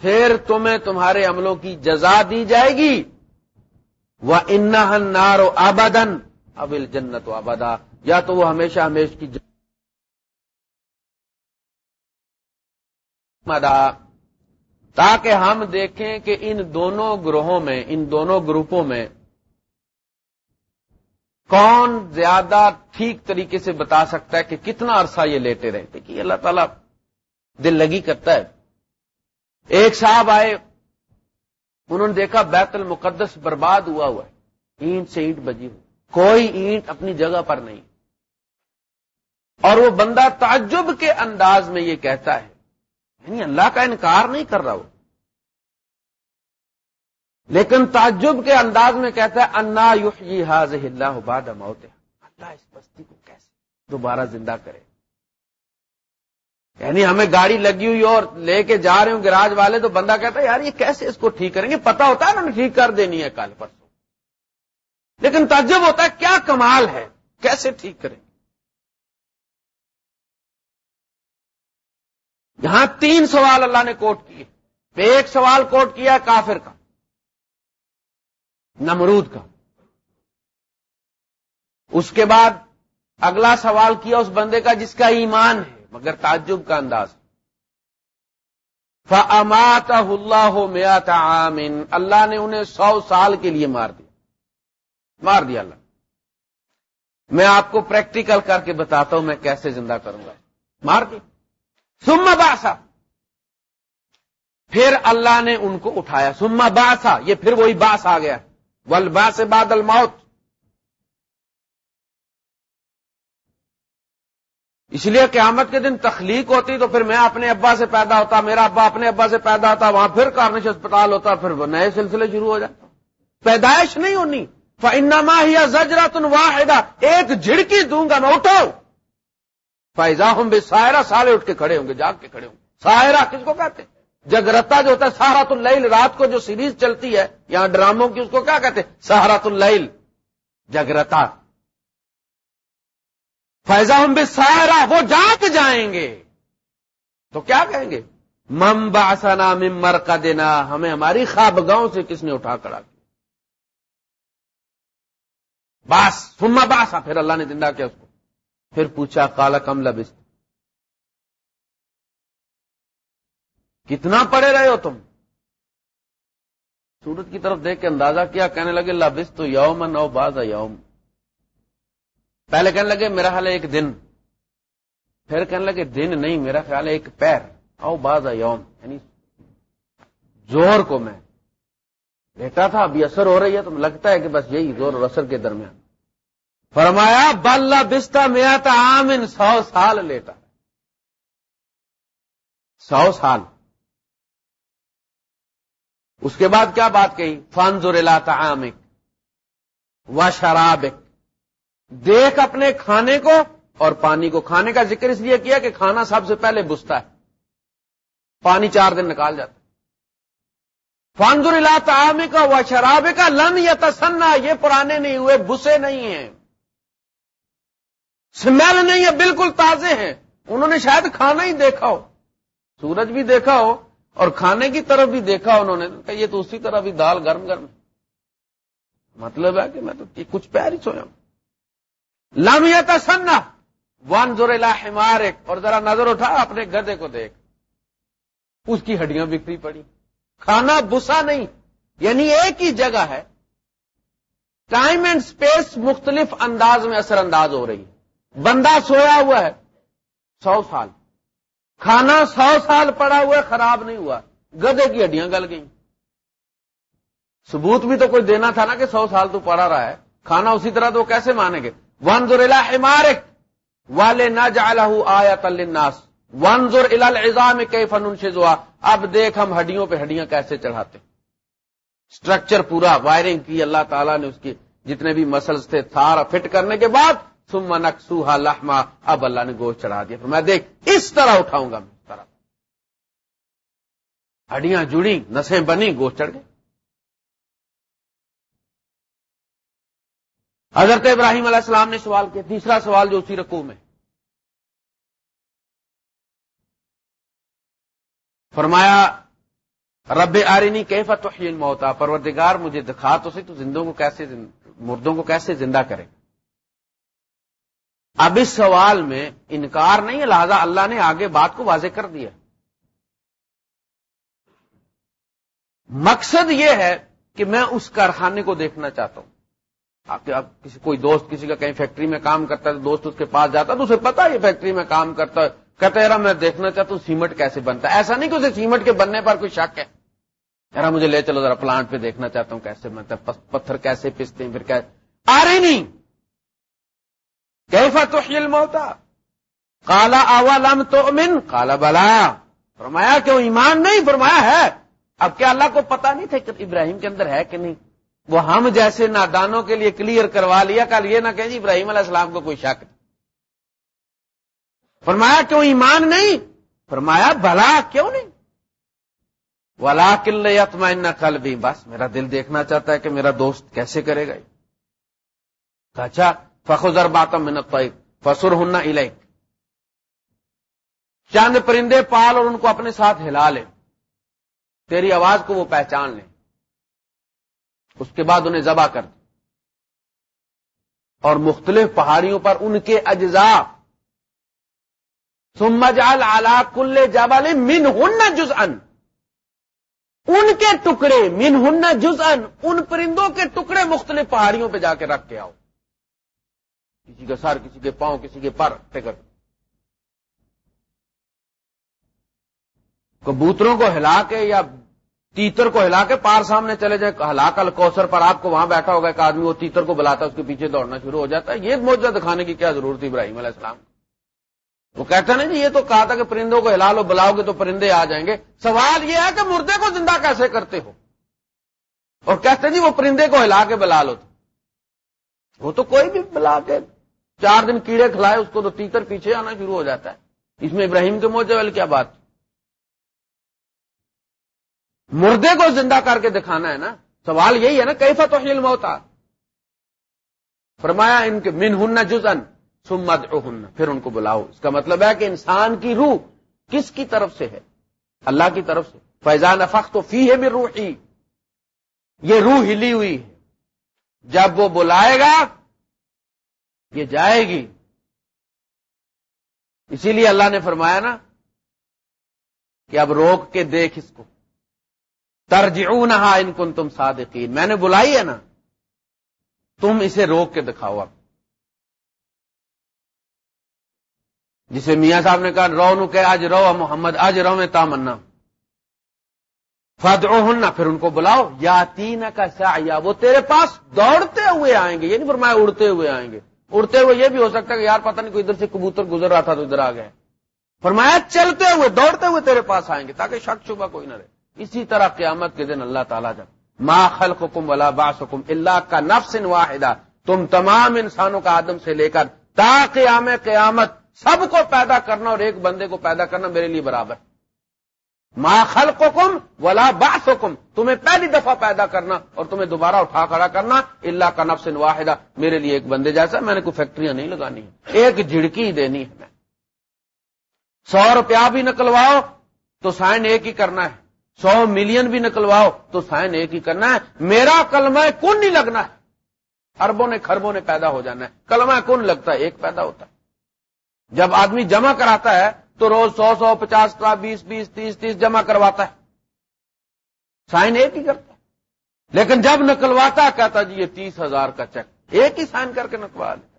پھر تمہیں تمہارے عملوں کی جزا دی جائے گی۔ وہ ان نارو آبادن ابل جنت و آبادا یا تو وہ ہمیشہ ہمیش کی مدا تاکہ ہم دیکھیں کہ ان دونوں گروہوں میں، ان دونوں گروپوں میں کون زیادہ ٹھیک طریقے سے بتا سکتا ہے کہ کتنا عرصہ یہ لیتے رہتے کہ اللہ تعالیٰ دل لگی کرتا ہے۔ ایک صاحب آئے، انہوں نے دیکھا بیت المقدس برباد ہوا ہوا ہے۔ اینٹ سے اینٹ بجی ہوئی۔ کوئی اینٹ اپنی جگہ پر نہیں۔ اور وہ بندہ تعجب کے انداز میں یہ کہتا ہے یعنی اللہ کا انکار نہیں کر رہا وہ۔ لیکن تعجب کے انداز میں کہتا ہے، انا یحیی حاض اللہ بعد موت اللہ اس بستی کو کیسے دوبارہ زندہ کرے؟ یعنی ہمیں گاڑی لگی ہوئی اور لے کے جا رہے ہوں گراج والے، تو بندہ کہتا ہے، یار یہ کیسے اس کو ٹھیک کریں گے؟ پتا ہوتا ہے نا ٹھیک کر دینی ہے کل پرسوں۔ لیکن تعجب ہوتا ہے، کیا کمال ہے؟ کیسے ٹھیک کریں یہاں تین سوال اللہ نے کوٹ کیے۔ ایک سوال کوٹ کیا کافر کا۔ نمرود کا۔ اس کے بعد اگلا سوال کیا اس بندے کا جس کا ایمان ہے، مگر تعجب کا انداز۔ فمات اللہ ہو عامن اللہ نے انہیں سو سال کے لیے مار دیا۔ مار دیا اللہ۔ میں آپ کو پریکٹیکل کر کے بتاتا ہوں، میں کیسے زندہ کروں گا۔ مار دی۔ سما باسا پھر اللہ نے ان کو اٹھایا۔ سما باسا یہ پھر وہی باس آ گیا۔ ول باس بادل موت اس لیے قیامت کے دن تخلیق ہوتی تو پھر میں اپنے ابا سے پیدا ہوتا، میرا ابا اپنے ابا سے پیدا ہوتا، وہاں پھر کارنش اسپتال ہوتا، پھر وہ نئے سلسلے شروع ہو جاتا پیدائش نہیں ہونی۔ فنما ہی زجرا تن واحدہ ایک جھڑکی دوں گا میں اٹھو فائزہ ہوں بھی سائرہ سالے اٹھ کے کھڑے ہوں گے، جاگ کے کھڑے ہوں گے۔ سائرہ کس کو کہتے جگرتا جو ہوتا ہے سہارت اللیل رات کو جو سیریز چلتی ہے، یہاں ڈراموں کی اس کو کیا کہتے سہارت اللیل جگرتا۔ فیضا ہم بھی سارا وہ جاگ جائیں گے۔ تو کیا کہیں گے؟ مم باسنا ممر کا دینا ہمیں ہماری خواب گاؤں سے کس نے اٹھا کر باس سما باسا پھر اللہ نے زندہ کیا اس کو۔ پھر پوچھا کالا کم لبس کتنا پڑے رہے ہو تم؟ سورت کی طرف دیکھ کے اندازہ کیا، کہنے لگے لبس تو یوم نو باز یوم۔ پہلے کہنے لگے، میرا خیال ہے ایک دن۔ پھر کہنے لگے، دن نہیں، میرا خیال ہے ایک پیر۔ او باز یوم یعنی زور کو میں۔ لیٹا تھا، ابھی اثر ہو رہی ہے، تو لگتا ہے کہ بس یہی زور اور اثر کے درمیان۔ فرمایا بلّہ بستا میا تھا آمن سو سال لیٹا سو سال۔ اس کے بعد کیا بات کہی فن زور لاتا عامک و شرابک۔ دیکھ اپنے کھانے کو اور پانی کو۔ کھانے کا ذکر اس لیے کیا کہ کھانا سب سے پہلے بستا ہے۔ پانی چار دن نکال جاتا فانزر تعام کا و شراب کا لن یا تسنا یہ پرانے نہیں ہوئے، بسے نہیں ہیں۔ سمیل نہیں ہے بالکل تازے ہیں۔ انہوں نے شاید کھانا ہی دیکھا ہو۔ سورج بھی دیکھا ہو۔ اور کھانے کی طرف بھی دیکھا انہوں نے یہ تو اسی طرح بھی دال گرم گرم۔ مطلب ہے کہ میں تو کچھ پیر ہی سویا۔ ہوں لامیتا سننا ون زور ایک اور ذرا نظر اٹھا، اپنے گدے کو دیکھ۔ اس کی ہڈیاں بکھری پڑی۔ کھانا بسا نہیں یعنی ایک ہی جگہ ہے۔ ٹائم اینڈ اسپیس مختلف انداز میں اثر انداز ہو رہی۔ ہے بندہ سویا ہوا ہے۔ سو سال۔ کھانا سو سال پڑا ہوا خراب نہیں ہوا۔ گدے کی ہڈیاں گل گئیں۔ ثبوت بھی تو کوئی دینا تھا نا کہ سو سال تو پڑا رہا ہے۔ کھانا اسی طرح تو کیسے مانیں گے؟ ون زور عمارک والے نہ جال آیا تلناس ون زور الزام کئی فن شزوا اب دیکھ ہم ہڈیوں پہ ہڈیاں کیسے چڑھاتے۔ اسٹرکچر پورا، وائرنگ کی، اللہ تعالیٰ نے اس کی جتنے بھی مسلس تھے تھار فٹ کرنے کے بعد سما نقصوہا لہما اب اللہ نے گوشت چڑھا دیا۔ میں دیکھ، اس طرح اٹھاؤں گا میں، اس طرح۔ ہڈیاں جڑی نسیں بنی گوشت چڑھ گئے۔ حضرت ابراہیم علیہ السلام نے سوال کیا، تیسرا سوال جو اسی رقو میں۔ فرمایا، رب آرینی کیفت فتوحین موتا پروردگار مجھے دکھا تو سی تو زندوں کو کیسے مردوں کو کیسے زندہ کرے؟ اب اس سوال میں انکار نہیں ہے لہذا اللہ نے آگے بات کو واضح کر دیا۔ مقصد یہ ہے کہ میں اس کارخانے کو دیکھنا چاہتا ہوں۔ آپ کسی کوئی دوست کسی کا کہیں فیکٹری میں کام کرتا ہے، دوست اس کے پاس جاتا ہے تو اسے پتا یہ فیکٹری میں کام کرتا ہے۔ کہتا ہے میں دیکھنا چاہتا ہوں سیمنٹ کیسے بنتا ہے۔ ایسا نہیں کہ اسے سیمنٹ کے بننے پر کوئی شک ہے۔ ذرا مجھے لے چلو، ذرا پلانٹ پہ دیکھنا چاہتا ہوں کیسے بنتا ہے پتھر کیسے پستے ہیں، پھر کیسے آ رہے نہیں۔ کیفا تو علم کالا آوا لم تو امن کالا بلا فرمایا کہ وہ ایمان نہیں، فرمایا ہے. اب کیا اللہ کو پتا نہیں تھا کہ ابراہیم کے اندر ہے کہ نہیں؟ وہ ہم جیسے نادانوں کے لیے کلیئر کروا لیا، کل یہ نہ کہ جی ابراہیم علیہ السلام کو کوئی شک فرمایا کیوں ایمان نہیں، فرمایا بھلا کیوں نہیں؟ ولا کل یتما کل بھی بس میرا دل دیکھنا چاہتا ہے کہ میرا دوست کیسے کرے گا اچھا فخر باتم منت فسر ہننا الک چند پرندے پال اور ان کو اپنے ساتھ ہلا لے۔ تیری آواز کو وہ پہچان لیں اس کے بعد انہیں ذبح کر دیں اور مختلف پہاڑیوں پر ان کے اجزاء۔ سمجال آلہ کل جبل من ہن جز ان کے ٹکڑے من ہن جز ان پرندوں کے ٹکڑے مختلف پہاڑیوں پہ جا کے رکھ کے آؤ۔ کسی کے سر، کسی کے پاؤں، کسی کے پر ٹکر۔ کبوتروں کو ہلا کے یا تیتر کو ہلا کے پار سامنے چلے جائے ہلا کل کوسر پر آپ کو وہاں بیٹھا ہوگا، ایک آدمی وہ تیتر کو بلاتا ہے، اس کے پیچھے دوڑنا شروع ہو جاتا ہے۔ یہ موجودہ دکھانے کی کیا ضرورت تھی ابراہیم علیہ السلام؟ وہ کہتا نا جی یہ تو کہا تھا کہ پرندوں کو ہلا لو، بلاؤ گے تو پرندے آ جائیں گے۔ سوال یہ ہے کہ مردے کو زندہ کیسے کرتے ہو؟ اور کہتے جی وہ پرندے کو ہلا کے بلا لو تو وہ تو کوئی بھی بلا کے چار دن کیڑے کھلائے، اس کو تو تیتر پیچھے آنا شروع ہو جاتا ہے۔ اس میں ابراہیم کے موجے والے کیا بات؟ مردے کو زندہ کر کے دکھانا ہے نا۔ سوال یہی ہے نا کیسا تو علم ہوتا فرمایا، ان کے من ہن جزن سمت پھر ان کو بلاؤ۔ اس کا مطلب ہے کہ انسان کی روح کس کی طرف سے ہے؟ اللہ کی طرف سے۔ فیضان افق تو فی ہے بھی روح یہ روح ہلی ہوئی ہے۔ جب وہ بلائے گا یہ جائے گی۔ اسی لیے اللہ نے فرمایا نا کہ اب روک کے دیکھ اس کو۔ ترجیح ان کن تم صادقین۔ میں نے بلائی ہے نا۔ تم اسے روک کے دکھاؤ اب۔ جسے میاں صاحب نے کہا رو نو کہ آج رو محمد، آج رو میں تامنا۔ فد پھر ان کو بلاؤ۔ یا تین کا سا وہ تیرے پاس دوڑتے ہوئے آئیں گے، یہ نہیں فرمایا اڑتے ہوئے آئیں گے۔ اڑتے ہوئے یہ بھی ہو سکتا ہے کہ یار پتہ نہیں کوئی ادھر سے کبوتر گزر رہا تھا تو ادھر آ گئے۔ فرمایا، چلتے ہوئے، دوڑتے ہوئے تیرے پاس آئیں گے تاکہ شک شبہ کوئی نہ رہے۔ اسی طرح قیامت کے دن اللہ تعالیٰ جب، ما خلق حکم ولا باس حکم اللہ کا نفس واحدہ تم تمام انسانوں کا آدم سے لے کر تا قیام قیامت، سب کو پیدا کرنا اور ایک بندے کو پیدا کرنا میرے لیے برابر۔ ما خلق ولا باس حکم تمہیں پہلی دفعہ پیدا کرنا اور تمہیں دوبارہ اٹھا کھڑا کرنا اللہ کا نفس واحدہ. میرے لیے ایک بندے جیسا میں نے کوئی فیکٹریاں نہیں لگانی ہے ایک جھڑکی دینی ہے میں۔ سو روپیہ بھی نکلواؤ تو سائن ایک ہی کرنا ہے۔ سو ملین بھی نکلواؤ تو سائن ایک ہی کرنا ہے۔ میرا کلمہ کن نہیں لگنا ہے؟ اربوں نے خربوں نے پیدا ہو جانا ہے۔ کلمہ کن لگتا ہے؟ ایک پیدا ہوتا ہے۔ جب آدمی جمع کراتا ہے تو روز سو سو پچاس کا بیس بیس تیس تیس جمع کرواتا ہے۔ سائن ایک ہی کرتا ہے۔ لیکن جب نکلواتا کہتا جی یہ تیس ہزار کا چیک۔ ایک ہی سائن کر کے نکلوا لیتا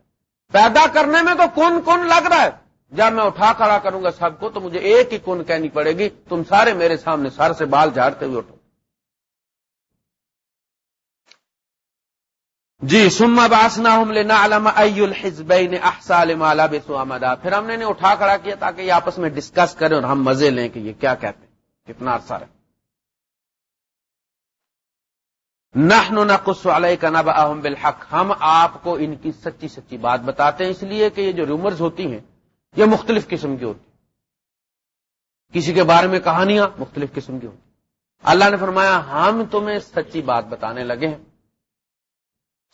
پیدا کرنے میں تو کن کن لگ رہا ہے۔ جب میں اٹھا کھڑا کروں گا سب کو، تو مجھے ایک ہی کن کہنی پڑے گی، تم سارے میرے سامنے سر سے بال جھاڑتے ہوئے اٹھو۔ جی سما باسنا ہم لینا علامہ الحزبین احسال مالا بسو امدا پھر ہم نے اٹھا کھڑا کیا تاکہ یہ آپس میں ڈسکس کریں اور ہم مزے لیں کہ یہ کیا کہتے ہیں، کتنا عرصہ رہے نحن نقص علیک نبأهم بالحق۔ ہم آپ کو ان کی سچی سچی بات بتاتے ہیں، اس لیے کہ یہ جو ریومرز ہوتی ہیں، یہ مختلف قسم کی ہوتی کسی کے بارے میں کہانیاں مختلف قسم کی ہوتی اللہ نے فرمایا، ہم تمہیں سچی بات بتانے لگے ہیں۔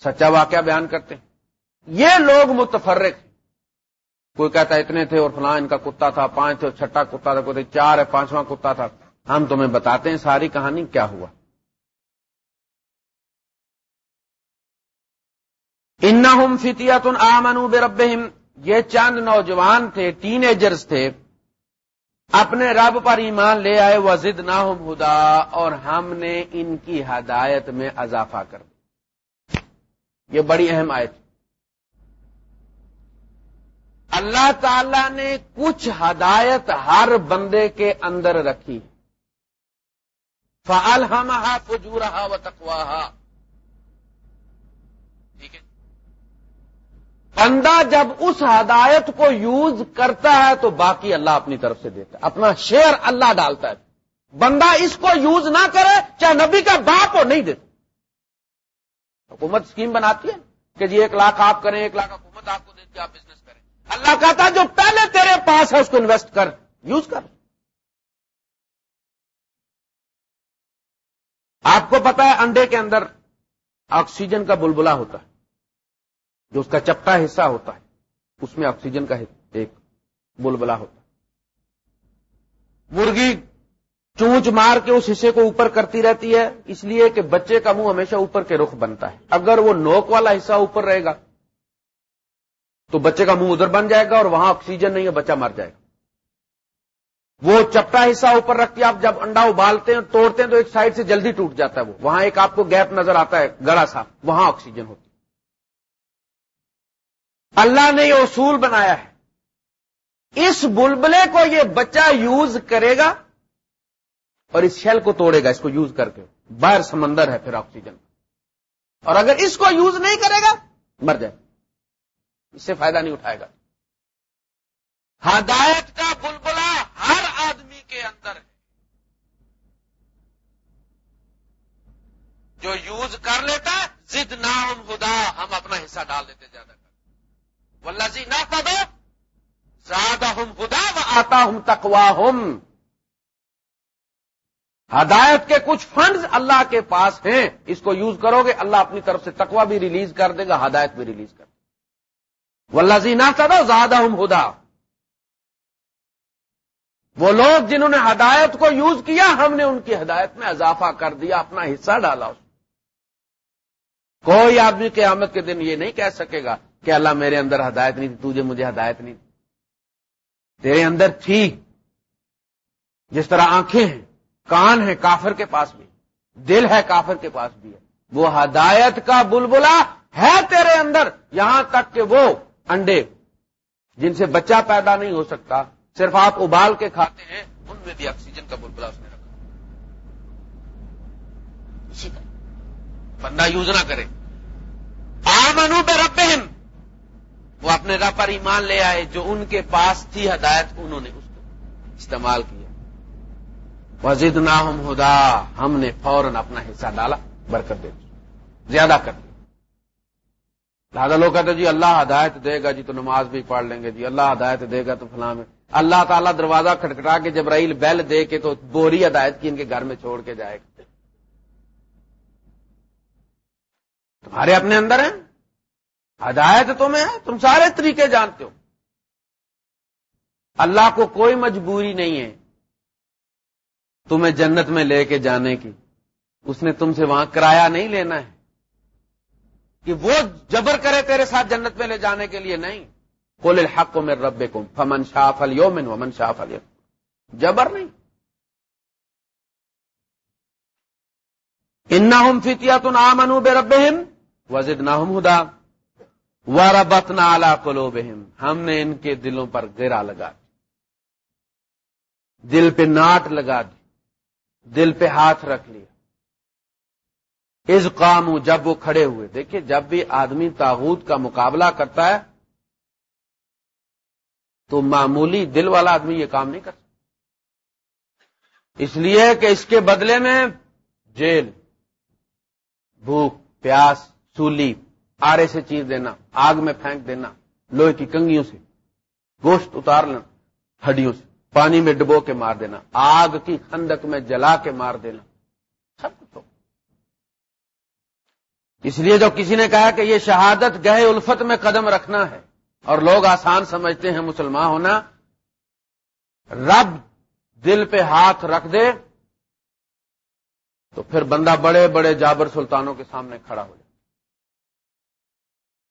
سچا واقعہ بیان کرتے ہیں۔ یہ لوگ متفرق ہیں۔ کوئی کہتا ہے اتنے تھے اور فلاں ان کا کتا تھا، پانچ تھے اور چھٹا کتا تھا، کوئی چار ہے، پانچواں کتا تھا۔ ہم تمہیں بتاتے ہیں ساری کہانی کیا ہوا۔ ان فتیات آمنوا بربهم یہ چند نوجوان تھے ٹین ایجرز تھے۔ اپنے رب پر ایمان لے آئے۔ وزد نہ ہدا اور ہم نے ان کی ہدایت میں اضافہ کر دیا۔ یہ بڑی اہم آیت اللہ تعالی نے کچھ ہدایت ہر بندے کے اندر رکھی۔ فعال ہم فجورہا و تقواہا بندہ جب اس ہدایت کو یوز کرتا ہے تو باقی اللہ اپنی طرف سے دیتا ہے، اپنا شیئر اللہ ڈالتا ہے۔ بندہ اس کو یوز نہ کرے، چاہے نبی کا باپ ہو، نہیں دیتا۔ حکومت اسکیم بناتی ہے کہ جی ایک لاکھ آپ کریں، ایک لاکھ حکومت آپ کو دیتی ہے آپ بزنس کریں۔ اللہ کہتا جو پہلے تیرے پاس ہے اس کو انویسٹ کر یوز کر۔ آپ کو پتا ہے انڈے کے اندر آکسیجن کا بلبلا ہوتا ہے، جو اس کا چپٹا حصہ ہوتا ہے، اس میں آکسیجن کا ایک بلبلا ہوتا ہے۔ مرغی چونچ مار کے اس حصے کو اوپر کرتی رہتی ہے، اس لیے کہ بچے کا منہ ہمیشہ اوپر کے رخ بنتا ہے۔ اگر وہ نوک والا حصہ اوپر رہے گا، تو بچے کا منہ ادھر بن جائے گا اور وہاں آکسیجن نہیں ہے، بچہ مر جائے گا۔ وہ چپٹا حصہ اوپر رکھتی آپ جب انڈا ابالتے ہیں، توڑتے ہیں، تو ایک سائڈ سے جلدی ٹوٹ جاتا ہے وہ۔ وہاں ایک آپ کو گیپ نظر آتا ہے، گڑا سا، وہاں آکسیجن ہوتی اللہ نے یہ اصول بنایا ہے۔ اس بلبلے کو یہ بچہ یوز کرے گا اور اس شیل کو توڑے گا، اس کو یوز کر کے۔ باہر سمندر ہے پھر آکسیجن۔ اور اگر اس کو یوز نہیں کرے گا، مر جائے۔ اس سے فائدہ نہیں اٹھائے گا۔ ہدایت کا بلبلا ہر آدمی کے اندر ہے۔ جو یوز کر لیتا ہے زد نام خدا ہم اپنا حصہ ڈال دیتے زیادہ ولزی نہ پدو زیادہ ہم خدا و آتا ہوں تکوا ہم ہدایت کے کچھ فنڈز اللہ کے پاس ہیں، اس کو یوز کرو گے، اللہ اپنی طرف سے تکوا بھی ریلیز کر دے گا، ہدایت بھی ریلیز کر دے گا۔ ولزی زیادہ ہم خدا وہ لوگ جنہوں نے ہدایت کو یوز کیا، ہم نے ان کی ہدایت میں اضافہ کر دیا، اپنا حصہ ڈالا اس کوئی آدمی قیامت کے دن یہ نہیں کہہ سکے گا کہ اللہ میرے اندر ہدایت نہیں تھی تجھے مجھے ہدایت نہیں تھی۔ تیرے اندر تھی۔ جس طرح آنکھیں ہیں کان ہیں کافر کے پاس بھی، دل ہے کافر کے پاس بھی ہے۔ وہ ہدایت کا بلبلا ہے تیرے اندر، یہاں تک کہ وہ انڈے، جن سے بچہ پیدا نہیں ہو سکتا، صرف آپ ابال کے کھاتے ہیں، ان میں بھی آکسیجن کا بلبلا اس نے رکھا۔ اسی طرح۔ بندہ یوز نہ کرے۔ آمنو بے ربہم وہ اپنے رب پر ایمان لے آئے، جو ان کے پاس تھی ہدایت، انہوں نے اس کو استعمال کیا۔ وزید نہ ہم ہدا ہم نے فوراً اپنا حصہ ڈالا، برکت دے زیادہ کر دیا لہٰذا لوگ کہتے جی اللہ ہدایت دے گا جی تو نماز بھی پڑھ لیں گے جی اللہ ہدایت دے گا تو فلاں میں۔ اللہ تعالیٰ دروازہ کھٹکھٹا کے جبرائیل بیل دے کے تو بوری ہدایت کی ان کے گھر میں چھوڑ کے جائے گا۔ تمہارے اپنے اندر ہیں؟ ہدایت تمہیں ہے، تم سارے طریقے جانتے ہو۔ اللہ کو کوئی مجبوری نہیں ہے۔ تمہیں جنت میں لے کے جانے کی۔ اس نے تم سے وہاں کرایہ نہیں لینا ہے۔ کہ وہ جبر کرے تیرے ساتھ جنت میں لے جانے کے لیے نہیں۔ کول الحق کو میرے رب کو فمن شاہ فل یومن ومن شاہ فل جبر نہیں۔ ان فتیا تو نام بے رب وزد نہ ہدا و ربت کلو ہم نے ان کے دلوں پر گرا لگا دی دل پہ ناٹ لگا دی دل پہ ہاتھ رکھ لیا۔ از قام جب وہ کھڑے ہوئے۔ دیکھیے، جب بھی آدمی تاغوت کا مقابلہ کرتا ہے، تو معمولی دل والا آدمی یہ کام نہیں کر سکتا۔ اس لیے کہ اس کے بدلے میں جیل، بھوک، پیاس، سولی، آرے سے چیز دینا، آگ میں پھینک دینا، لوہے کی کنگیوں سے، گوشت اتار لینا، ہڈیوں سے۔ پانی میں ڈبو کے مار دینا، آگ کی خندق میں جلا کے مار دینا۔ سب کچھ ہو اس لیے جو کسی نے کہا کہ یہ شہادت گہے الفت میں قدم رکھنا ہے، اور لوگ آسان سمجھتے ہیں مسلمان ہونا، رب دل پہ ہاتھ رکھ دے، تو پھر بندہ بڑے بڑے جابر سلطانوں کے سامنے کھڑا ہو جائے۔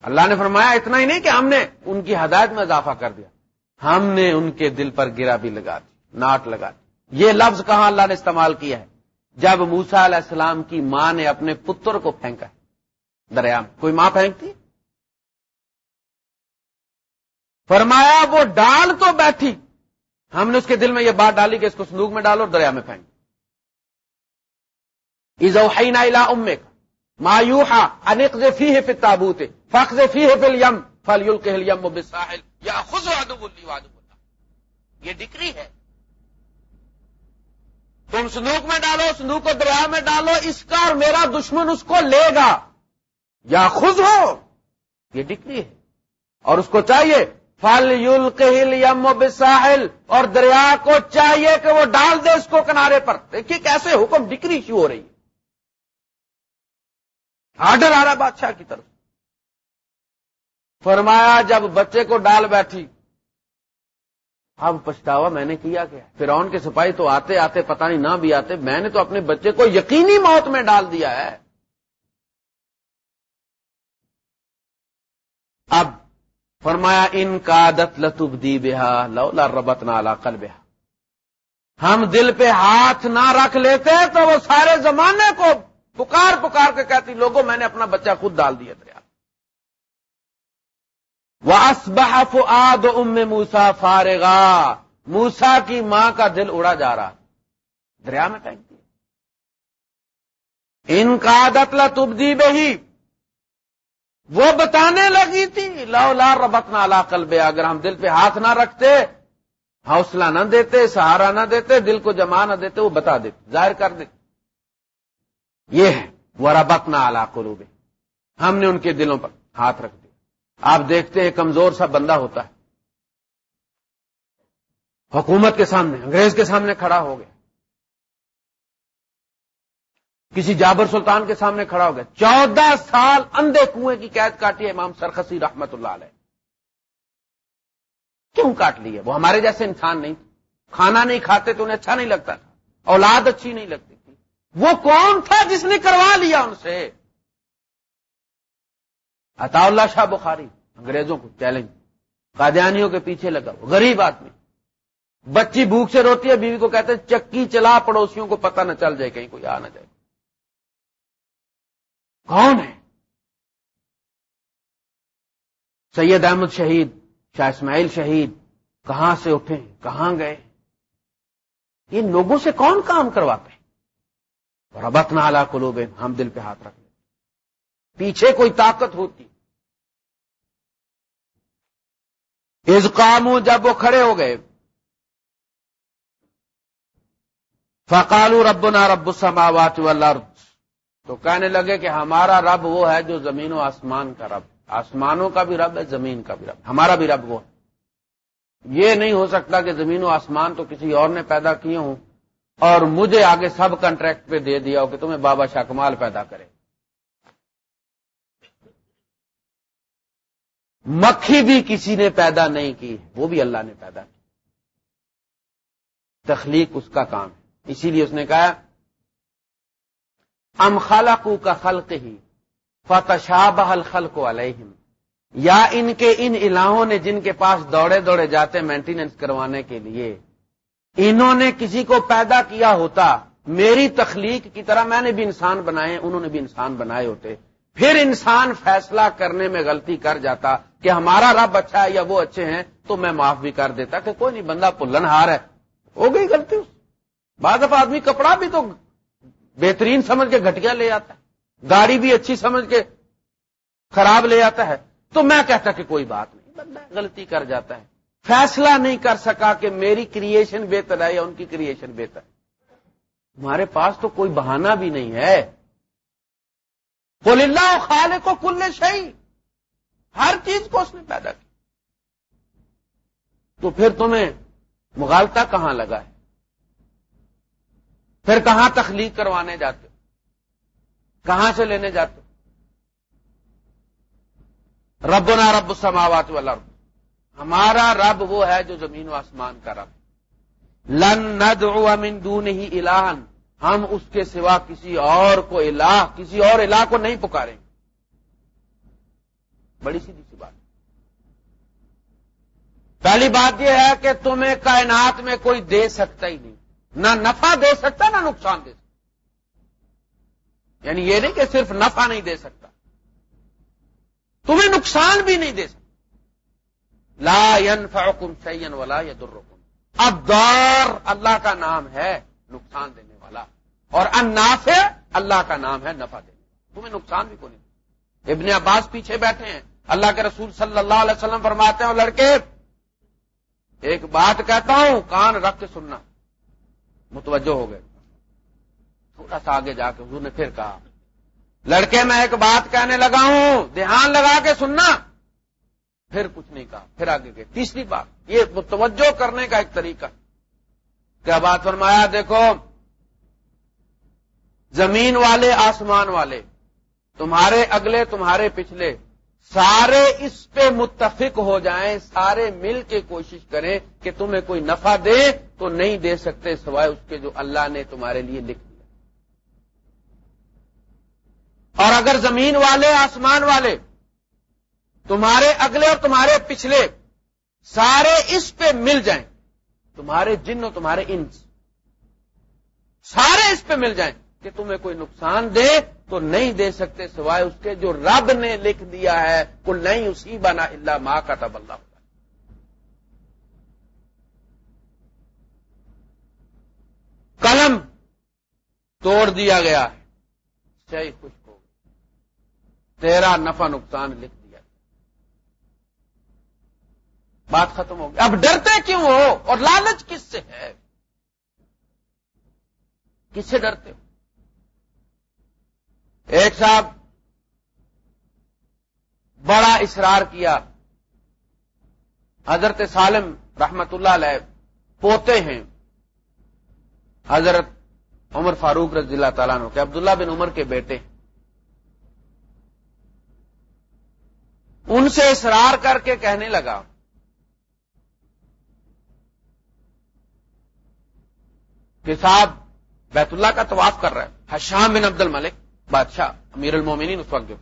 اللہ نے فرمایا، اتنا ہی نہیں کہ ہم نے ان کی ہدایت میں اضافہ کر دیا۔ ہم نے ان کے دل پر گرا بھی لگا دی، ناٹ لگا دی۔ یہ لفظ کہاں اللہ نے استعمال کیا ہے؟ جب موسا علیہ السلام کی ماں نے اپنے پتر کو پھینکا دریا میں کوئی ماں پھینکتی؟ فرمایا، وہ ڈال تو بیٹھی۔ ہم نے اس کے دل میں یہ بات ڈالی کہ اس کو سندوک میں ڈالو دریا میں پھینک۔ ایزوحینا امک مایوہا انق فی ہے پھر تابوت فخ فی ہے پھر یم فل یل کے یم یا خود وادو بولی وادو بولا یہ ڈگری ہے۔ تم سندوک میں ڈالو سندوک کو دریا میں ڈالو، اس کا اور میرا دشمن اس کو لے گا۔ یا خود ہو۔ یہ ڈگری ہے۔ اور اس کو چاہیے۔ فل یل کہل یم بساحل۔ اور دریا کو چاہیے کہ وہ ڈال دے اس کو کنارے پر۔ دیکھیے کیسے حکم ڈکری شو ہو رہی ہے۔ آرڈر آ رہا بادشاہ کی طرف۔ فرمایا جب بچے کو ڈال بیٹھی۔ اب پچھتاوا میں نے کیا کیا فرعون کے سپاہی تو آتے آتے پتہ نہیں نہ بھی آتے، میں نے تو اپنے بچے کو یقینی موت میں ڈال دیا ہے۔ اب فرمایا، ان کا دت لطب دی بہا لو ربت نالا کل بہا ہم دل پہ ہاتھ نہ رکھ لیتے تو وہ سارے زمانے کو پکار پکار کے کہتی، لوگوں میں نے اپنا بچہ خود ڈال دیا دریا وہ آد ام موسا فارغا۔ موسا کی ماں کا دل اڑا جا رہا۔ دریا میں پھینک دیا۔ ان کا دتلا تبدی بہی۔ وہ بتانے لگی تھی لو لا ربتنا لا کلبے اگر ہم دل پہ ہاتھ نہ رکھتے، حوصلہ نہ دیتے، سہارا نہ دیتے، دل کو جمع نہ دیتے، وہ بتا دیتے، ظاہر کر دیتے۔ یہ ہے۔ وہ ربت نہ آلہ ہم نے ان کے دلوں پر ہاتھ رکھ دیا۔ آپ دیکھتے ہیں کمزور سا بندہ ہوتا ہے۔ حکومت کے سامنے، انگریز کے سامنے کھڑا ہو گیا۔ کسی جابر سلطان کے سامنے کھڑا ہو گیا۔ چودہ سال اندھے کنویں کی قید کاٹی ہے امام سرخسی رحمت اللہ علیہ۔ کیوں کاٹ لی ہے؟ وہ ہمارے جیسے انسان نہیں تھے۔ کھانا نہیں کھاتے تو انہیں اچھا نہیں لگتا تھا۔ اولاد اچھی نہیں لگتی تھی۔ وہ کون تھا جس نے کروا لیا ان سے؟ عطا اللہ شاہ بخاری، انگریزوں کو چیلنج قادیانیوں کے پیچھے لگا غریب آدمی. بچی بھوک سے روتی ہے، بیوی کو کہتے ہیں، چکی چلا پڑوسیوں کو پتہ نہ چل جائے، کہیں کوئی آ نہ جائے. کون ہے؟ سید احمد شہید، شاہ اسماعیل شہید، کہاں سے اٹھے، کہاں گئے؟ ان لوگوں سے کون کام کرواتے ہیں؟ ربت نہ آلہ ہم دل پہ ہاتھ رکھ لیں پیچھے کوئی طاقت ہوتی۔ از قامو جب وہ کھڑے ہو گئے۔ فقالو رب رب السماوات والارض۔ تو کہنے لگے کہ ہمارا رب وہ ہے جو زمین و آسمان کا رب۔ آسمانوں کا بھی رب ہے، زمین کا بھی رب۔ ہمارا بھی رب وہ ہے۔ یہ نہیں ہو سکتا کہ زمین و آسمان تو کسی اور نے پیدا کیے ہوں اور مجھے آگے سب کنٹریکٹ پہ دے دیا ہو کہ تمہیں بابا شاہ کمال پیدا کرے۔ مکھی بھی کسی نے پیدا نہیں کی، وہ بھی اللہ نے پیدا کی۔ تخلیق اس کا کام ہے۔ اسی لیے اس نے کہا، ام خلقو کا خلق ہی فتشا بحل خلق علیہم۔ یا ان کے ان الہوں نے جن کے پاس دوڑے دوڑے جاتے مینٹیننس کروانے کے لیے، انہوں نے کسی کو پیدا کیا ہوتا، میری تخلیق کی طرح میں نے بھی انسان بنائے، انہوں نے بھی انسان بنائے ہوتے۔ پھر انسان فیصلہ کرنے میں غلطی کر جاتا کہ ہمارا رب اچھا ہے یا وہ اچھے ہیں تو میں معاف بھی کر دیتا کہ کوئی نہیں، بندہ پلن ہار ہے۔ ہو گئی غلطی بعض دفعہ آدمی کپڑا بھی تو بہترین سمجھ کے گھٹیا لے آتا ہے، گاڑی بھی اچھی سمجھ کے خراب لے آتا ہے۔ تو میں کہتا کہ کوئی بات نہیں، بندہ غلطی کر جاتا ہے۔ فیصلہ نہیں کر سکا کہ میری کریشن بہتر ہے یا ان کی کریشن بہتر۔ ہے ہمارے پاس تو کوئی بہانہ بھی نہیں ہے۔ بول اللہ خالے کو کل شہی ہر چیز کو اس نے پیدا کی۔ تو پھر تمہیں مغالتا کہاں لگا ہے؟ پھر کہاں تخلیق کروانے جاتے کہاں سے لینے جاتے رب نا رب سماوات والا ہمارا رب وہ ہے جو زمین و آسمان کا رب۔ لن ندعو من دونه الہن ہم اس کے سوا کسی اور کو الہ، کسی اور الہ کو نہیں پکاریں بڑی سیدھی سی بات۔ پہلی بات یہ ہے کہ تمہیں کائنات میں کوئی دے سکتا ہی نہیں۔ نہ نفع دے سکتا، نہ نقصان دے سکتا۔ یعنی یہ نہیں کہ صرف نفع نہیں دے سکتا۔ تمہیں نقصان بھی نہیں دے سکتا۔ لا ينفعكم شيئا ولا يضركم اب دور اللہ کا نام ہے، نقصان دینے۔ اور انافع اللہ کا نام ہے نفع دینے تمہیں نقصان بھی کو نہیں۔ ابن عباس پیچھے بیٹھے ہیں۔ اللہ کے رسول صلی اللہ علیہ وسلم فرماتے ہیں لڑکے، ایک بات کہتا ہوں، کان رکھ کے سننا۔ متوجہ ہو گئے۔ تھوڑا سا آگے جا کے حضور نے پھر کہا، لڑکے، میں ایک بات کہنے لگا ہوں، دھیان لگا کے سننا۔ پھر کچھ نہیں کہا۔ پھر آگے گئے۔ تیسری بات، یہ توجہ کرنے کا ایک طریقہ۔ کیا بات فرمایا؟ دیکھو زمین والے، آسمان والے، تمہارے اگلے، تمہارے پچھلے، سارے اس پہ متفق ہو جائیں، سارے مل کے کوشش کریں کہ تمہیں کوئی نفع دے تو نہیں دے سکتے سوائے اس کے جو اللہ نے تمہارے لیے لکھ دیا۔ اور اگر زمین والے، آسمان والے، تمہارے اگلے اور تمہارے پچھلے سارے اس پہ مل جائیں، تمہارے جن اور تمہارے انس، سارے اس پہ مل جائیں کہ تمہیں کوئی نقصان دے تو نہیں دے سکتے سوائے اس کے جو رب نے لکھ دیا ہے کل نہیں اسی بنا اللہ ماں کا تب اللہ ہوگا قلم توڑ دیا گیا۔ ہے صحیح خوش ہو تیرا نفع نقصان لکھ دیا۔ بات ختم ہو گئی۔ اب ڈرتے کیوں ہو؟ اور لالچ کس سے ہے؟ کس سے ڈرتے ہو؟ ایک صاحب بڑا اصرار کیا۔ حضرت سالم رحمت اللہ علیہ پوتے ہیں۔ حضرت عمر فاروق رضی اللہ تعالیٰ نے کہ عبداللہ بن عمر کے بیٹے۔ ان سے اصرار کر کے کہنے لگا، کہ صاحب بیت اللہ کا طواف کر رہا ہے حشام بن عبد الملک بادشاہ، امیر المومنین اس وقت جو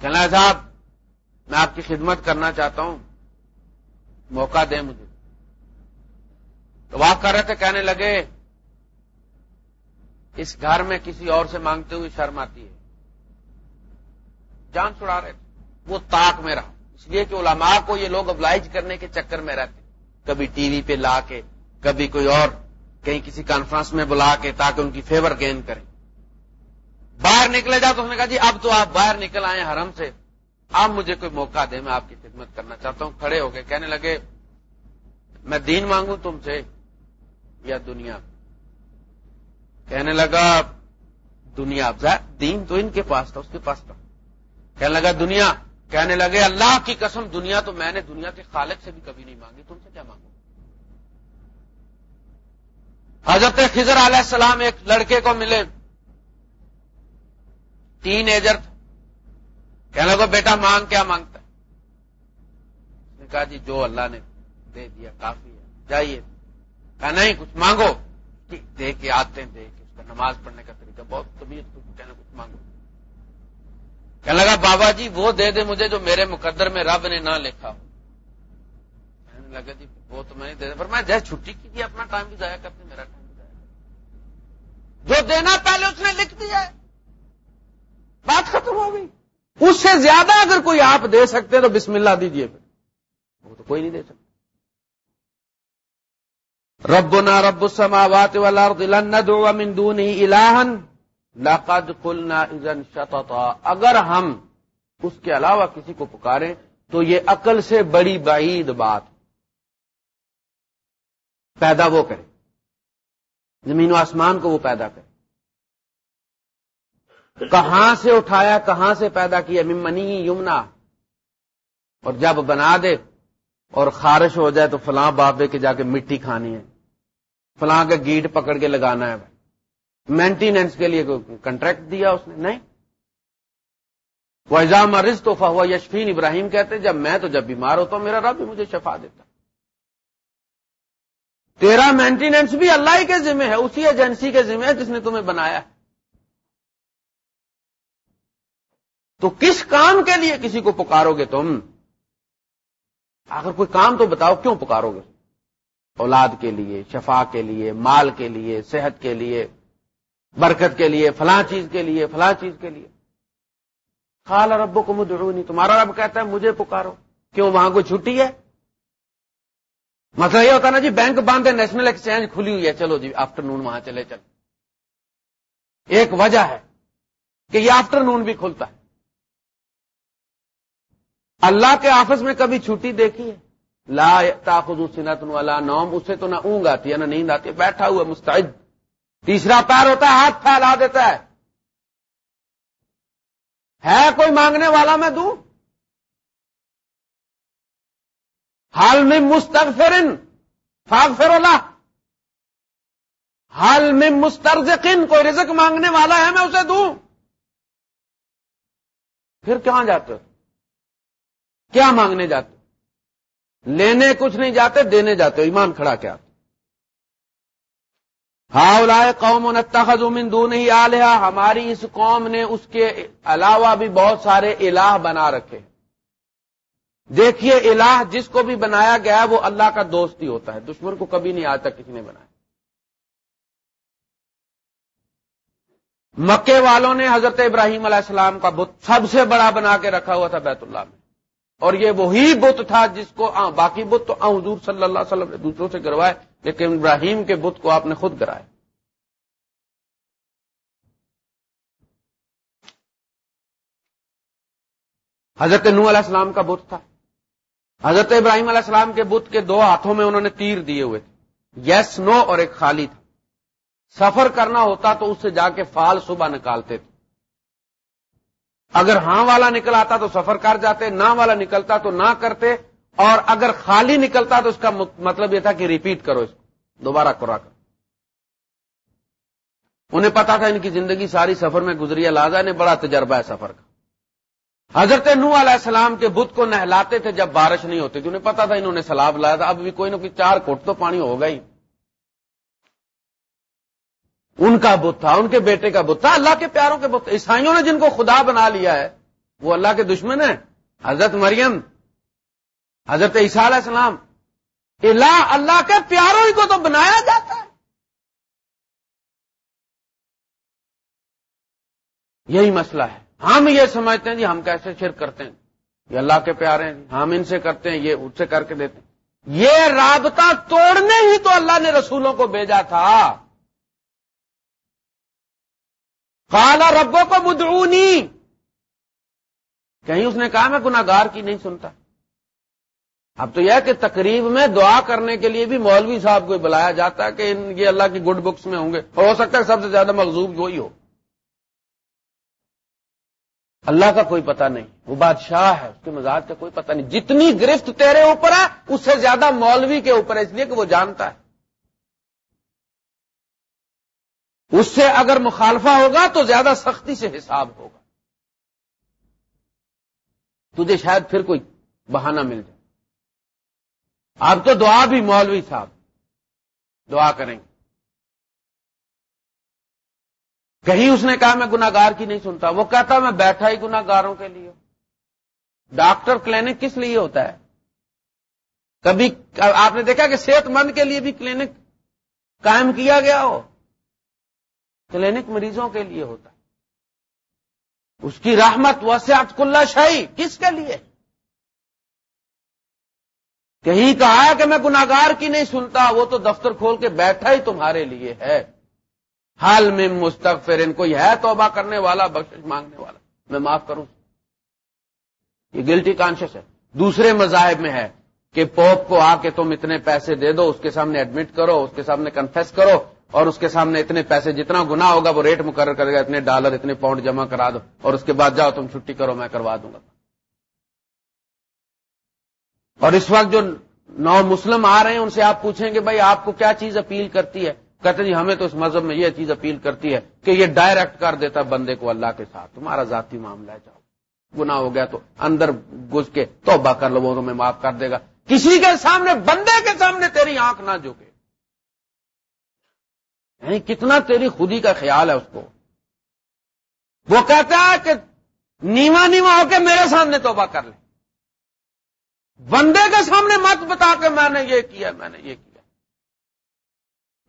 کہنا صاحب، میں آپ کی خدمت کرنا چاہتا ہوں۔ موقع دیں مجھے۔ تو واق کر رہے تھے، کہنے لگے، اس گھر میں کسی اور سے مانگتے ہوئے شرم آتی ہے۔ جان چھڑا رہے تھے۔ وہ تاک میں رہا۔ اس لیے کہ علماء کو یہ لوگ ابلائج کرنے کے چکر میں رہتے۔ کبھی ٹی وی پہ لا کے، کبھی کوئی اور۔ کہیں کسی کانفرنس میں بلا کے تاکہ ان کی فیور گین کریں۔ باہر نکلے جا تو اس نے کہا جی اب تو آپ باہر نکل آئے حرم سے۔ آپ مجھے کوئی موقع دیں میں آپ کی خدمت کرنا چاہتا ہوں۔ کھڑے ہو گئے کہنے لگے، میں دین مانگوں تم سے یا دنیا؟ کہنے لگا، دنیا۔ دین تو ان کے پاس تھا، اس کے پاس تھا۔ کہنے لگا، دنیا۔ کہنے لگے، اللہ کی قسم، دنیا تو میں نے دنیا کے خالق سے بھی کبھی نہیں مانگی، تم سے کیا مانگوں؟ حضرت خضر علیہ السلام ایک لڑکے کو ملے۔ تین ایجر کہنے لگو بیٹا، مانگ، کیا مانگتا ہے؟ نے کہا جی جو اللہ نے دے دیا، کافی ہے، جائیے۔ کہا، نہیں، کچھ مانگو۔ جی، دے کے آتے ہیں، دے کے اس کا نماز پڑھنے کا طریقہ، بہت طبیعت کہنا کچھ مانگو۔ کہنے لگا، بابا جی وہ دے دے مجھے جو میرے مقدر میں رب نے نہ لکھا ہو۔ کہنے لگا جی وہ تو میں دے دے پر میں جیسے چھٹی کی تھی اپنا ٹائم بھی ضائع کرتے میرا ٹائم جو دینا پہلے اس نے لکھ دیا ہے۔ بات ختم ہو گئی۔ اس سے زیادہ اگر کوئی آپ دے سکتے ہیں تو بسم اللہ دیجیے پھر۔ وہ تو کوئی نہیں دے سکتا۔ ربنا رب السماوات والارض لن ندعو من دونه الها لقد قلنا اذا شططا۔ اگر ہم اس کے علاوہ کسی کو پکاریں تو یہ عقل سے بڑی بعید بات۔ پیدا وہ کرے زمین و آسمان کو وہ پیدا کرے۔ کہاں سے اٹھایا، کہاں سے پیدا کیا؟ ممنی یمنا اور جب بنا دے اور خارش ہو جائے تو فلاں بابے کے جا کے مٹی کھانی ہے۔ فلاں کے گیٹ پکڑ کے لگانا ہے۔ مینٹیننس کے لیے کنٹریکٹ دیا اس نے؟ نہیں۔ وہ مرض تو فہو یشفین ابراہیم کہتے جب میں تو جب بیمار ہوتا ہوں، میرا رب بھی مجھے شفا دیتا۔ تیرا مینٹیننس بھی اللہ ہی کے ذمہ ہے، اسی ایجنسی کے ذمہ ہے جس نے تمہیں بنایا تو کس کام کے لیے کسی کو پکارو گے تم؟ اگر کوئی کام تو بتاؤ، کیوں پکارو گے؟ اولاد کے لیے، شفا کے لیے، مال کے لیے، صحت کے لیے، برکت کے لیے، فلاں چیز کے لیے، فلاں چیز کے لیے۔ خال ربو کو مدعونی تمہارا رب کہتا ہے مجھے پکارو۔ کیوں؟ وہاں کوئی چھٹی ہے؟ مسئلہ یہ ہوتا نا جی بینک بند ہے، نیشنل ایکسچینج کھلی ہوئی ہے۔ چلو جی آفٹر نون وہاں چلے چل ایک وجہ ہے کہ یہ آفٹر نون بھی کھلتا ہے۔ اللہ کے آفس میں کبھی چھٹی دیکھی ہے؟ لا تاخذ سنت والا نوم، اسے تو نہ اونگ آتی ہے، نہ نیند آتی ہے، بیٹھا ہوا مستعد۔ تیسرا پیر ہوتا ہے، ہاتھ پھیلا دیتا ہے۔ ہے کوئی مانگنے والا میں دوں؟ حال میں مستغفرن، فاغفر اللہ۔ حال میں مسترزقن، کوئی رزق مانگنے والا ہے، میں اسے دوں۔ پھر کہاں جاتے ہو؟ کیا مانگنے جاتے لینے کچھ نہیں جاتے، دینے جاتے ایمان کھڑا کیا؟ ہاں لائے قوم من دون ہی آلیا ہماری اس قوم نے اس کے علاوہ بھی بہت سارے الہ بنا رکھے۔ دیکھیے الہ جس کو بھی بنایا گیا وہ اللہ کا دوست ہی ہوتا ہے، دشمن کو کبھی نہیں آج تک کسی نے بنایا۔ مکے والوں نے حضرت ابراہیم علیہ السلام کا بت سب سے بڑا بنا کے رکھا ہوا تھا بیت اللہ میں۔ اور یہ وہی بت تھا جس کو باقی بت تو حضور صلی اللہ علیہ وسلم نے دوسروں سے گروائے، لیکن ابراہیم کے بت کو آپ نے خود گرائے حضرت نو علیہ السلام کا بت تھا۔ حضرت ابراہیم علیہ السلام کے بت کے دو ہاتھوں میں انہوں نے تیر دیے ہوئے تھے۔ یس، نو اور ایک خالی تھا۔ سفر کرنا ہوتا تو اس سے جا کے فال صبح نکالتے تھے۔ اگر ہاں والا نکل آتا تو سفر کر جاتے، نہ والا نکلتا تو نہ کرتے، اور اگر خالی نکلتا تو اس کا مطلب یہ تھا کہ ریپیٹ کرو اس کو، دوبارہ کرا کر انہیں پتا تھا ان کی زندگی ساری سفر میں گزری ہے لازا نے بڑا تجربہ ہے سفر کا۔ حضرت نو علیہ السلام کے بت کو نہلاتے تھے جب بارش نہیں ہوتی تھی، انہیں پتا تھا انہوں نے سلاب لایا تھا، اب بھی کوئی نہ کوئی چار کوٹ تو پانی ہوگا ہی۔ ان کا بت تھا، ان کے بیٹے کا بت تھا، اللہ کے پیاروں کے بت عیسائیوں نے جن کو خدا بنا لیا ہے، وہ اللہ کے دشمن ہیں۔ حضرت مریم، حضرت عیسیٰ علیہ السلام اللہ اللہ کے پیاروں ہی کو تو بنایا جاتا ہے۔ یہی مسئلہ ہے۔ ہم یہ سمجھتے ہیں جی ہم کیسے شرک کرتے ہیں؟ یہ اللہ کے پیارے ہیں، ہم ان سے کرتے ہیں، یہ اس سے کر کے دیتے ہیں۔ یہ رابطہ توڑنے ہی تو اللہ نے رسولوں کو بھیجا تھا۔ کالا ربوں کو بدعونی کہیں اس نے کہا میں گناگار کی نہیں سنتا۔ اب تو یہ کہ تقریب میں دعا کرنے کے لیے بھی مولوی صاحب کو بلایا جاتا ہے کہ یہ اللہ کی گڈ بکس میں ہوں گے۔ اور ہو سکتا ہے سب سے زیادہ مغزوب وہی ہو۔ اللہ کا کوئی پتہ نہیں۔ وہ بادشاہ ہے، اس کے مزاج کا کوئی پتہ نہیں۔ جتنی گرفت تیرے اوپر ہے، اس سے زیادہ مولوی کے اوپر ہے، اس لیے کہ وہ جانتا ہے۔ اس سے اگر مخالفہ ہوگا تو زیادہ سختی سے حساب ہوگا۔ تجھے شاید پھر کوئی بہانہ مل جائے۔ اب تو دعا بھی مولوی صاحب۔ دعا کریں گے۔ کہیں اس نے کہا میں گناگار کی نہیں سنتا۔ وہ کہتا میں بیٹھا ہی گناگاروں کے لیے۔ ڈاکٹر کلینک کس لیے ہوتا ہے؟ کبھی آپ نے دیکھا کہ صحت مند کے لیے بھی کلینک قائم کیا گیا ہو؟ کلینک مریضوں کے لیے ہوتا ہے۔ اس کی رحمت وسعت کلّا شاہی کس کے لیے؟ کہیں کہا کہ میں گناگار کی نہیں سنتا، وہ تو دفتر کھول کے بیٹھا ہی تمہارے لیے ہے۔ حال میں مستقفر ان کوئی ہے توبہ کرنے والا بخش مانگنے والا۔ میں معاف کروں۔ یہ گلٹی کانشیس ہے۔ دوسرے مذاہب میں ہے کہ پوپ کو آ کے تم اتنے پیسے دے دو، اس کے سامنے ایڈمٹ کرو، اس کے سامنے کنفیس کرو، اور اس کے سامنے اتنے پیسے، جتنا گنا ہوگا وہ ریٹ مقرر کرے گا، اتنے ڈالر اتنے پاؤنڈ جمع کرا دو، اور اس کے بعد جاؤ، تم چھٹی کرو، میں کروا دوں گا۔ اور اس وقت جو نو مسلم آ رہے ہیں، ان سے آپ پوچھیں گے، بھائی آپ کو کیا چیز اپیل کرتی ہے؟ کہتے جی ہمیں تو اس مذہب میں یہ چیز اپیل کرتی ہے کہ یہ ڈائریکٹ کر دیتا بندے کو اللہ کے ساتھ۔ تمہارا ذاتی معاملہ ہے، جاؤ۔ گنا ہو گیا تو اندر گھس کے توبہ کر لو، وہ تمہیں معاف کر دے گا۔ کسی کے سامنے، بندے کے سامنے تیری آنکھ نہ جھکے۔ یعنی کتنا تیری خودی کا خیال ہے اس کو۔ وہ کہتا ہے کہ نیوا نیوا ہو کے میرے سامنے توبہ کر لے۔ بندے کے سامنے مت بتا کے میں نے یہ کیا، میں نے یہ کیا۔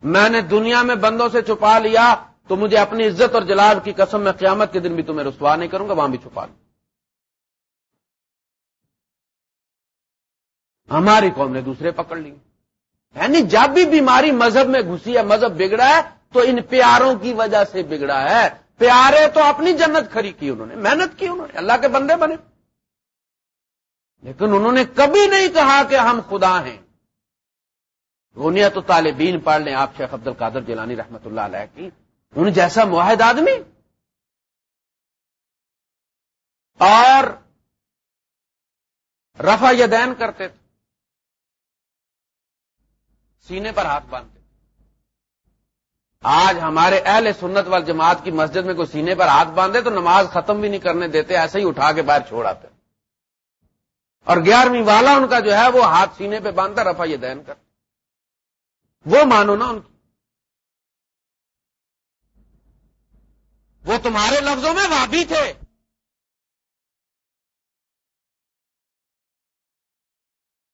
میں نے دنیا میں بندوں سے چھپا لیا تو مجھے اپنی عزت اور جلال کی قسم میں قیامت کے دن بھی تمہیں رسوا نہیں کروں گا، وہاں بھی چھپا لوں۔ ہماری قوم نے دوسرے پکڑ لی یعنی جب بھی بیماری مذہب میں گھسی ہے، مذہب بگڑا ہے، تو ان پیاروں کی وجہ سے بگڑا ہے۔ پیارے تو اپنی جنت کھری کی انہوں نے، محنت کی انہوں نے، اللہ کے بندے بنے۔ لیکن انہوں نے کبھی نہیں کہا کہ ہم خدا ہیں۔ رونیا تو طالبین پڑھ لیں آپ شیخ عبد القادر جیلانی رحمت اللہ علیہ کی، ان جیسا معاہد آدمی۔ اور رفا یدین کرتے تھے۔ سینے پر ہاتھ باندھتے آج ہمارے اہل سنت وال جماعت کی مسجد میں کوئی سینے پر ہاتھ باندھے تو نماز ختم بھی نہیں کرنے دیتے، ایسے ہی اٹھا کے باہر چھوڑ آتے۔ اور گیارہویں والا ان کا جو ہے وہ ہاتھ سینے پہ باندھتا رفا یہ دین کر وہ مانو نا ان کی وہ تمہارے لفظوں میں وابی تھے۔